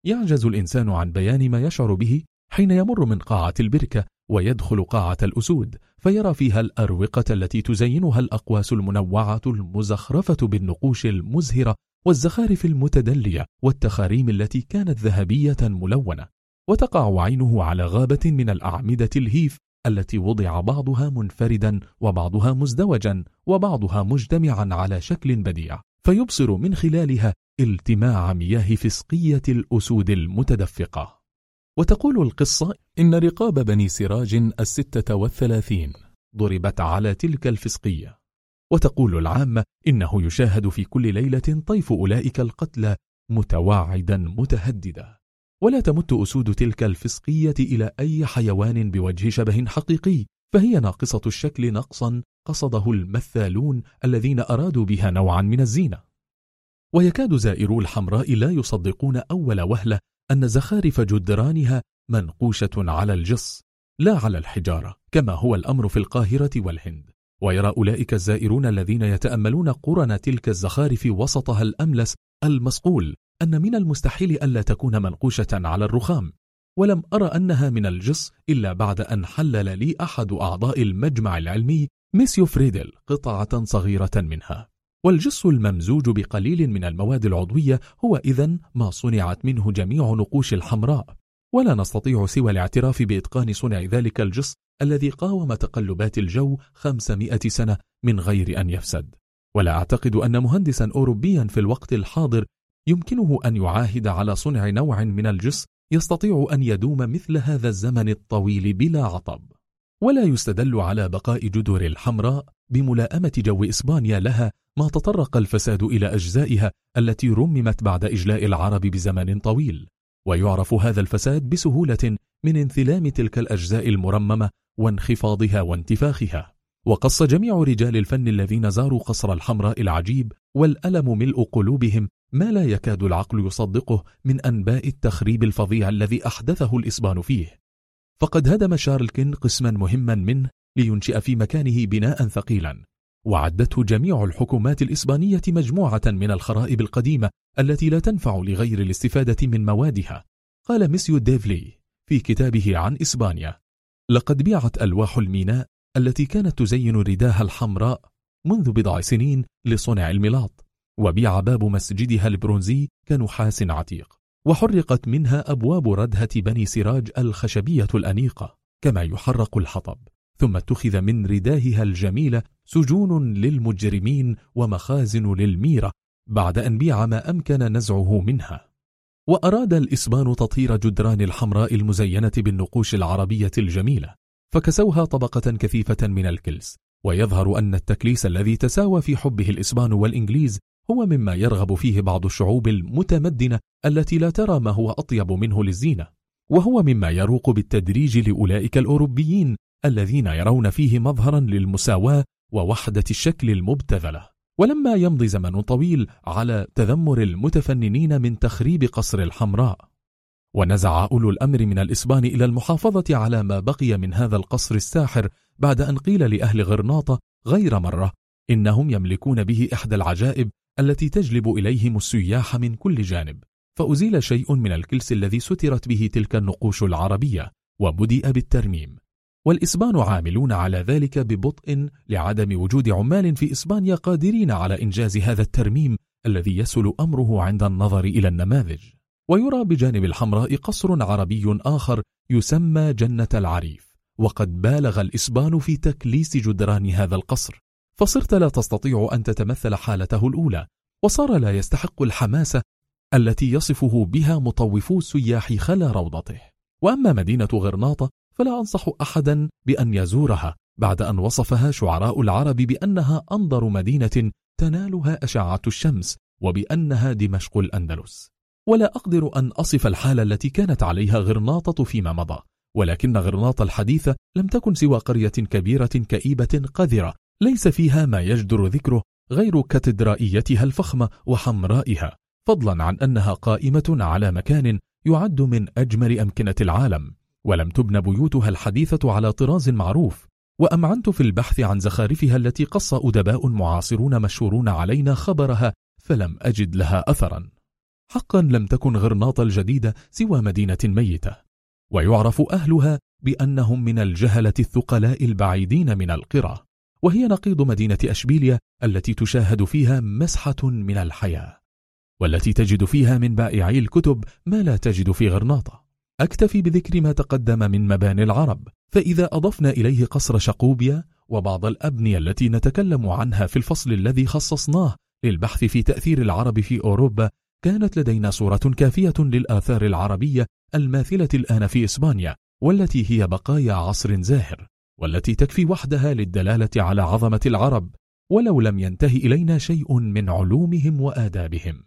يعجز الإنسان عن بيان ما يشعر به حين يمر من قاعة البركة ويدخل قاعة الأسود فيرى فيها الأروقة التي تزينها الأقواس المنوعة المزخرفة بالنقوش المزهرة والزخارف المتدلية والتخاريم التي كانت ذهبية ملونة. وتقع عينه على غابة من الأعمدة الهيف التي وضع بعضها منفردا وبعضها مزدوجا وبعضها مجتمعا على شكل بديع فيبصر من خلالها التماع مياه فسقية الأسود المتدفقة. وتقول القصة إن رقاب بني سراج الستة والثلاثين ضربت على تلك الفسقية. وتقول العامة إنه يشاهد في كل ليلة طيف أولئك القتلى متواعدا متهددا. ولا تمت أسود تلك الفسقية إلى أي حيوان بوجه شبه حقيقي فهي ناقصة الشكل نقصا قصده المثالون الذين أرادوا بها نوعا من الزينة. ويكاد زائرو الحمراء لا يصدقون أول وهلة أن زخارف جدرانها منقوشة على الجص لا على الحجارة كما هو الأمر في القاهرة والهند. ويرى أولئك الزائرون الذين يتأملون قرن تلك الزخارف وسطها الأملس المصقول أن من المستحيل ألا تكون منقوشة على الرخام ولم أرى أنها من الجص إلا بعد أن حلل لي أحد أعضاء المجمع العلمي ميسيو فريدل قطعة صغيرة منها. والجص الممزوج بقليل من المواد العضوية هو إذن ما صنعت منه جميع نقوش الحمراء. ولا نستطيع سوى الاعتراف بإتقان صنع ذلك الجص الذي قاوم تقلبات الجو خمسمائة سنة من غير أن يفسد. ولا أعتقد أن مهندسا أوروبيا في الوقت الحاضر يمكنه أن يعاهد على صنع نوع من الجص يستطيع أن يدوم مثل هذا الزمن الطويل بلا عطب. ولا يستدل على بقاء جدر الحمراء بملائمة جو إسبانيا لها ما تطرق الفساد إلى أجزائها التي رممت بعد إجلاء العرب بزمن طويل. ويعرف هذا الفساد بسهولة من انثلام تلك الأجزاء المرممة وانخفاضها وانتفاخها. وقص جميع رجال الفن الذين زاروا قصر الحمراء العجيب والألم ملء قلوبهم ما لا يكاد العقل يصدقه من أنباء التخريب الفظيع الذي أحدثه الإسبان فيه. فقد هدم شارلكن قسما مهما منه لينشئ في مكانه بناء ثقيلا وعدته جميع الحكومات الإسبانية مجموعة من الخرائب القديمة التي لا تنفع لغير الاستفادة من موادها. قال ميسيو ديفلي في كتابه عن إسبانيا لقد بيعت ألواح الميناء التي كانت تزين رداها الحمراء منذ بضع سنين لصنع الملاط وبيع باب مسجدها البرونزي كنحاس عتيق وحرقت منها أبواب ردهة بني سراج الخشبية الأنيقة كما يحرق الحطب ثم اتخذ من رداهها الجميلة سجون للمجرمين ومخازن للميرة بعد أن بيع ما أمكن نزعه منها. وأراد الإسبان تطهير جدران الحمراء المزينة بالنقوش العربية الجميلة فكسوها طبقة كثيفة من الكلس ويظهر أن التكليس الذي تساوى في حبه الإسبان والإنجليز هو مما يرغب فيه بعض الشعوب المتمدنة التي لا ترى ما هو أطيب منه للزينة وهو مما يروق بالتدريج لأولئك الأوروبيين الذين يرون فيه مظهرا للمساواة ووحدة الشكل المبتذلة. ولما يمضي زمن طويل على تذمر المتفننين من تخريب قصر الحمراء. ونزع أولو الأمر من الإسبان إلى المحافظة على ما بقي من هذا القصر الساحر بعد أن قيل لأهل غرناطة غير مرة إنهم يملكون به إحدى العجائب التي تجلب إليهم السياح من كل جانب فأزيل شيء من الكلس الذي سترت به تلك النقوش العربية وبدأ بالترميم. والإسبان عاملون على ذلك ببطء لعدم وجود عمال في إسبانيا قادرين على إنجاز هذا الترميم الذي يسل أمره عند النظر إلى النماذج. ويرى بجانب الحمراء قصر عربي آخر يسمى جنة العريف وقد بالغ الإسبان في تكليس جدران هذا القصر. فصرت لا تستطيع أن تتمثل حالته الأولى وصار لا يستحق الحماسة التي يصفه بها مطوفو السياح خلا روضته. وأما مدينة غرناطة فلا أنصح أحدا بأن يزورها بعد أن وصفها شعراء العرب بأنها أنظر مدينة تنالها أشعة الشمس وبأنها دمشق الأندلس. ولا أقدر أن أصف الحالة التي كانت عليها غرناطة فيما مضى ولكن غرناطة الحديثة لم تكن سوى قرية كبيرة كئيبة قذرة ليس فيها ما يجدر ذكره غير كاتدرائيتها الفخمة وحمرائها فضلا عن أنها قائمة على مكان يعد من أجمل أمكنة العالم. ولم تبن بيوتها الحديثة على طراز معروف. وأمعنت في البحث عن زخارفها التي قص أدباء معاصرون مشهورون علينا خبرها فلم أجد لها أثرا. حقا لم تكن غرناطة الجديدة سوى مدينة ميتة. ويعرف أهلها بأنهم من الجهلة الثقلاء البعيدين من القرى. وهي نقيض مدينة أشبيليا التي تشاهد فيها مسحة من الحياة والتي تجد فيها من بائعي الكتب ما لا تجد في غرناطة. أكتفي بذكر ما تقدم من مباني العرب فإذا أضفنا إليه قصر شقوبيا وبعض الأبنية التي نتكلم عنها في الفصل الذي خصصناه للبحث في تأثير العرب في أوروبا كانت لدينا صورة كافية للآثار العربية الماثلة الآن في إسبانيا والتي هي بقايا عصر زاهر. والتي تكفي وحدها للدلالة على عظمة العرب ولو لم ينتهي إلينا شيء من علومهم وآدابهم.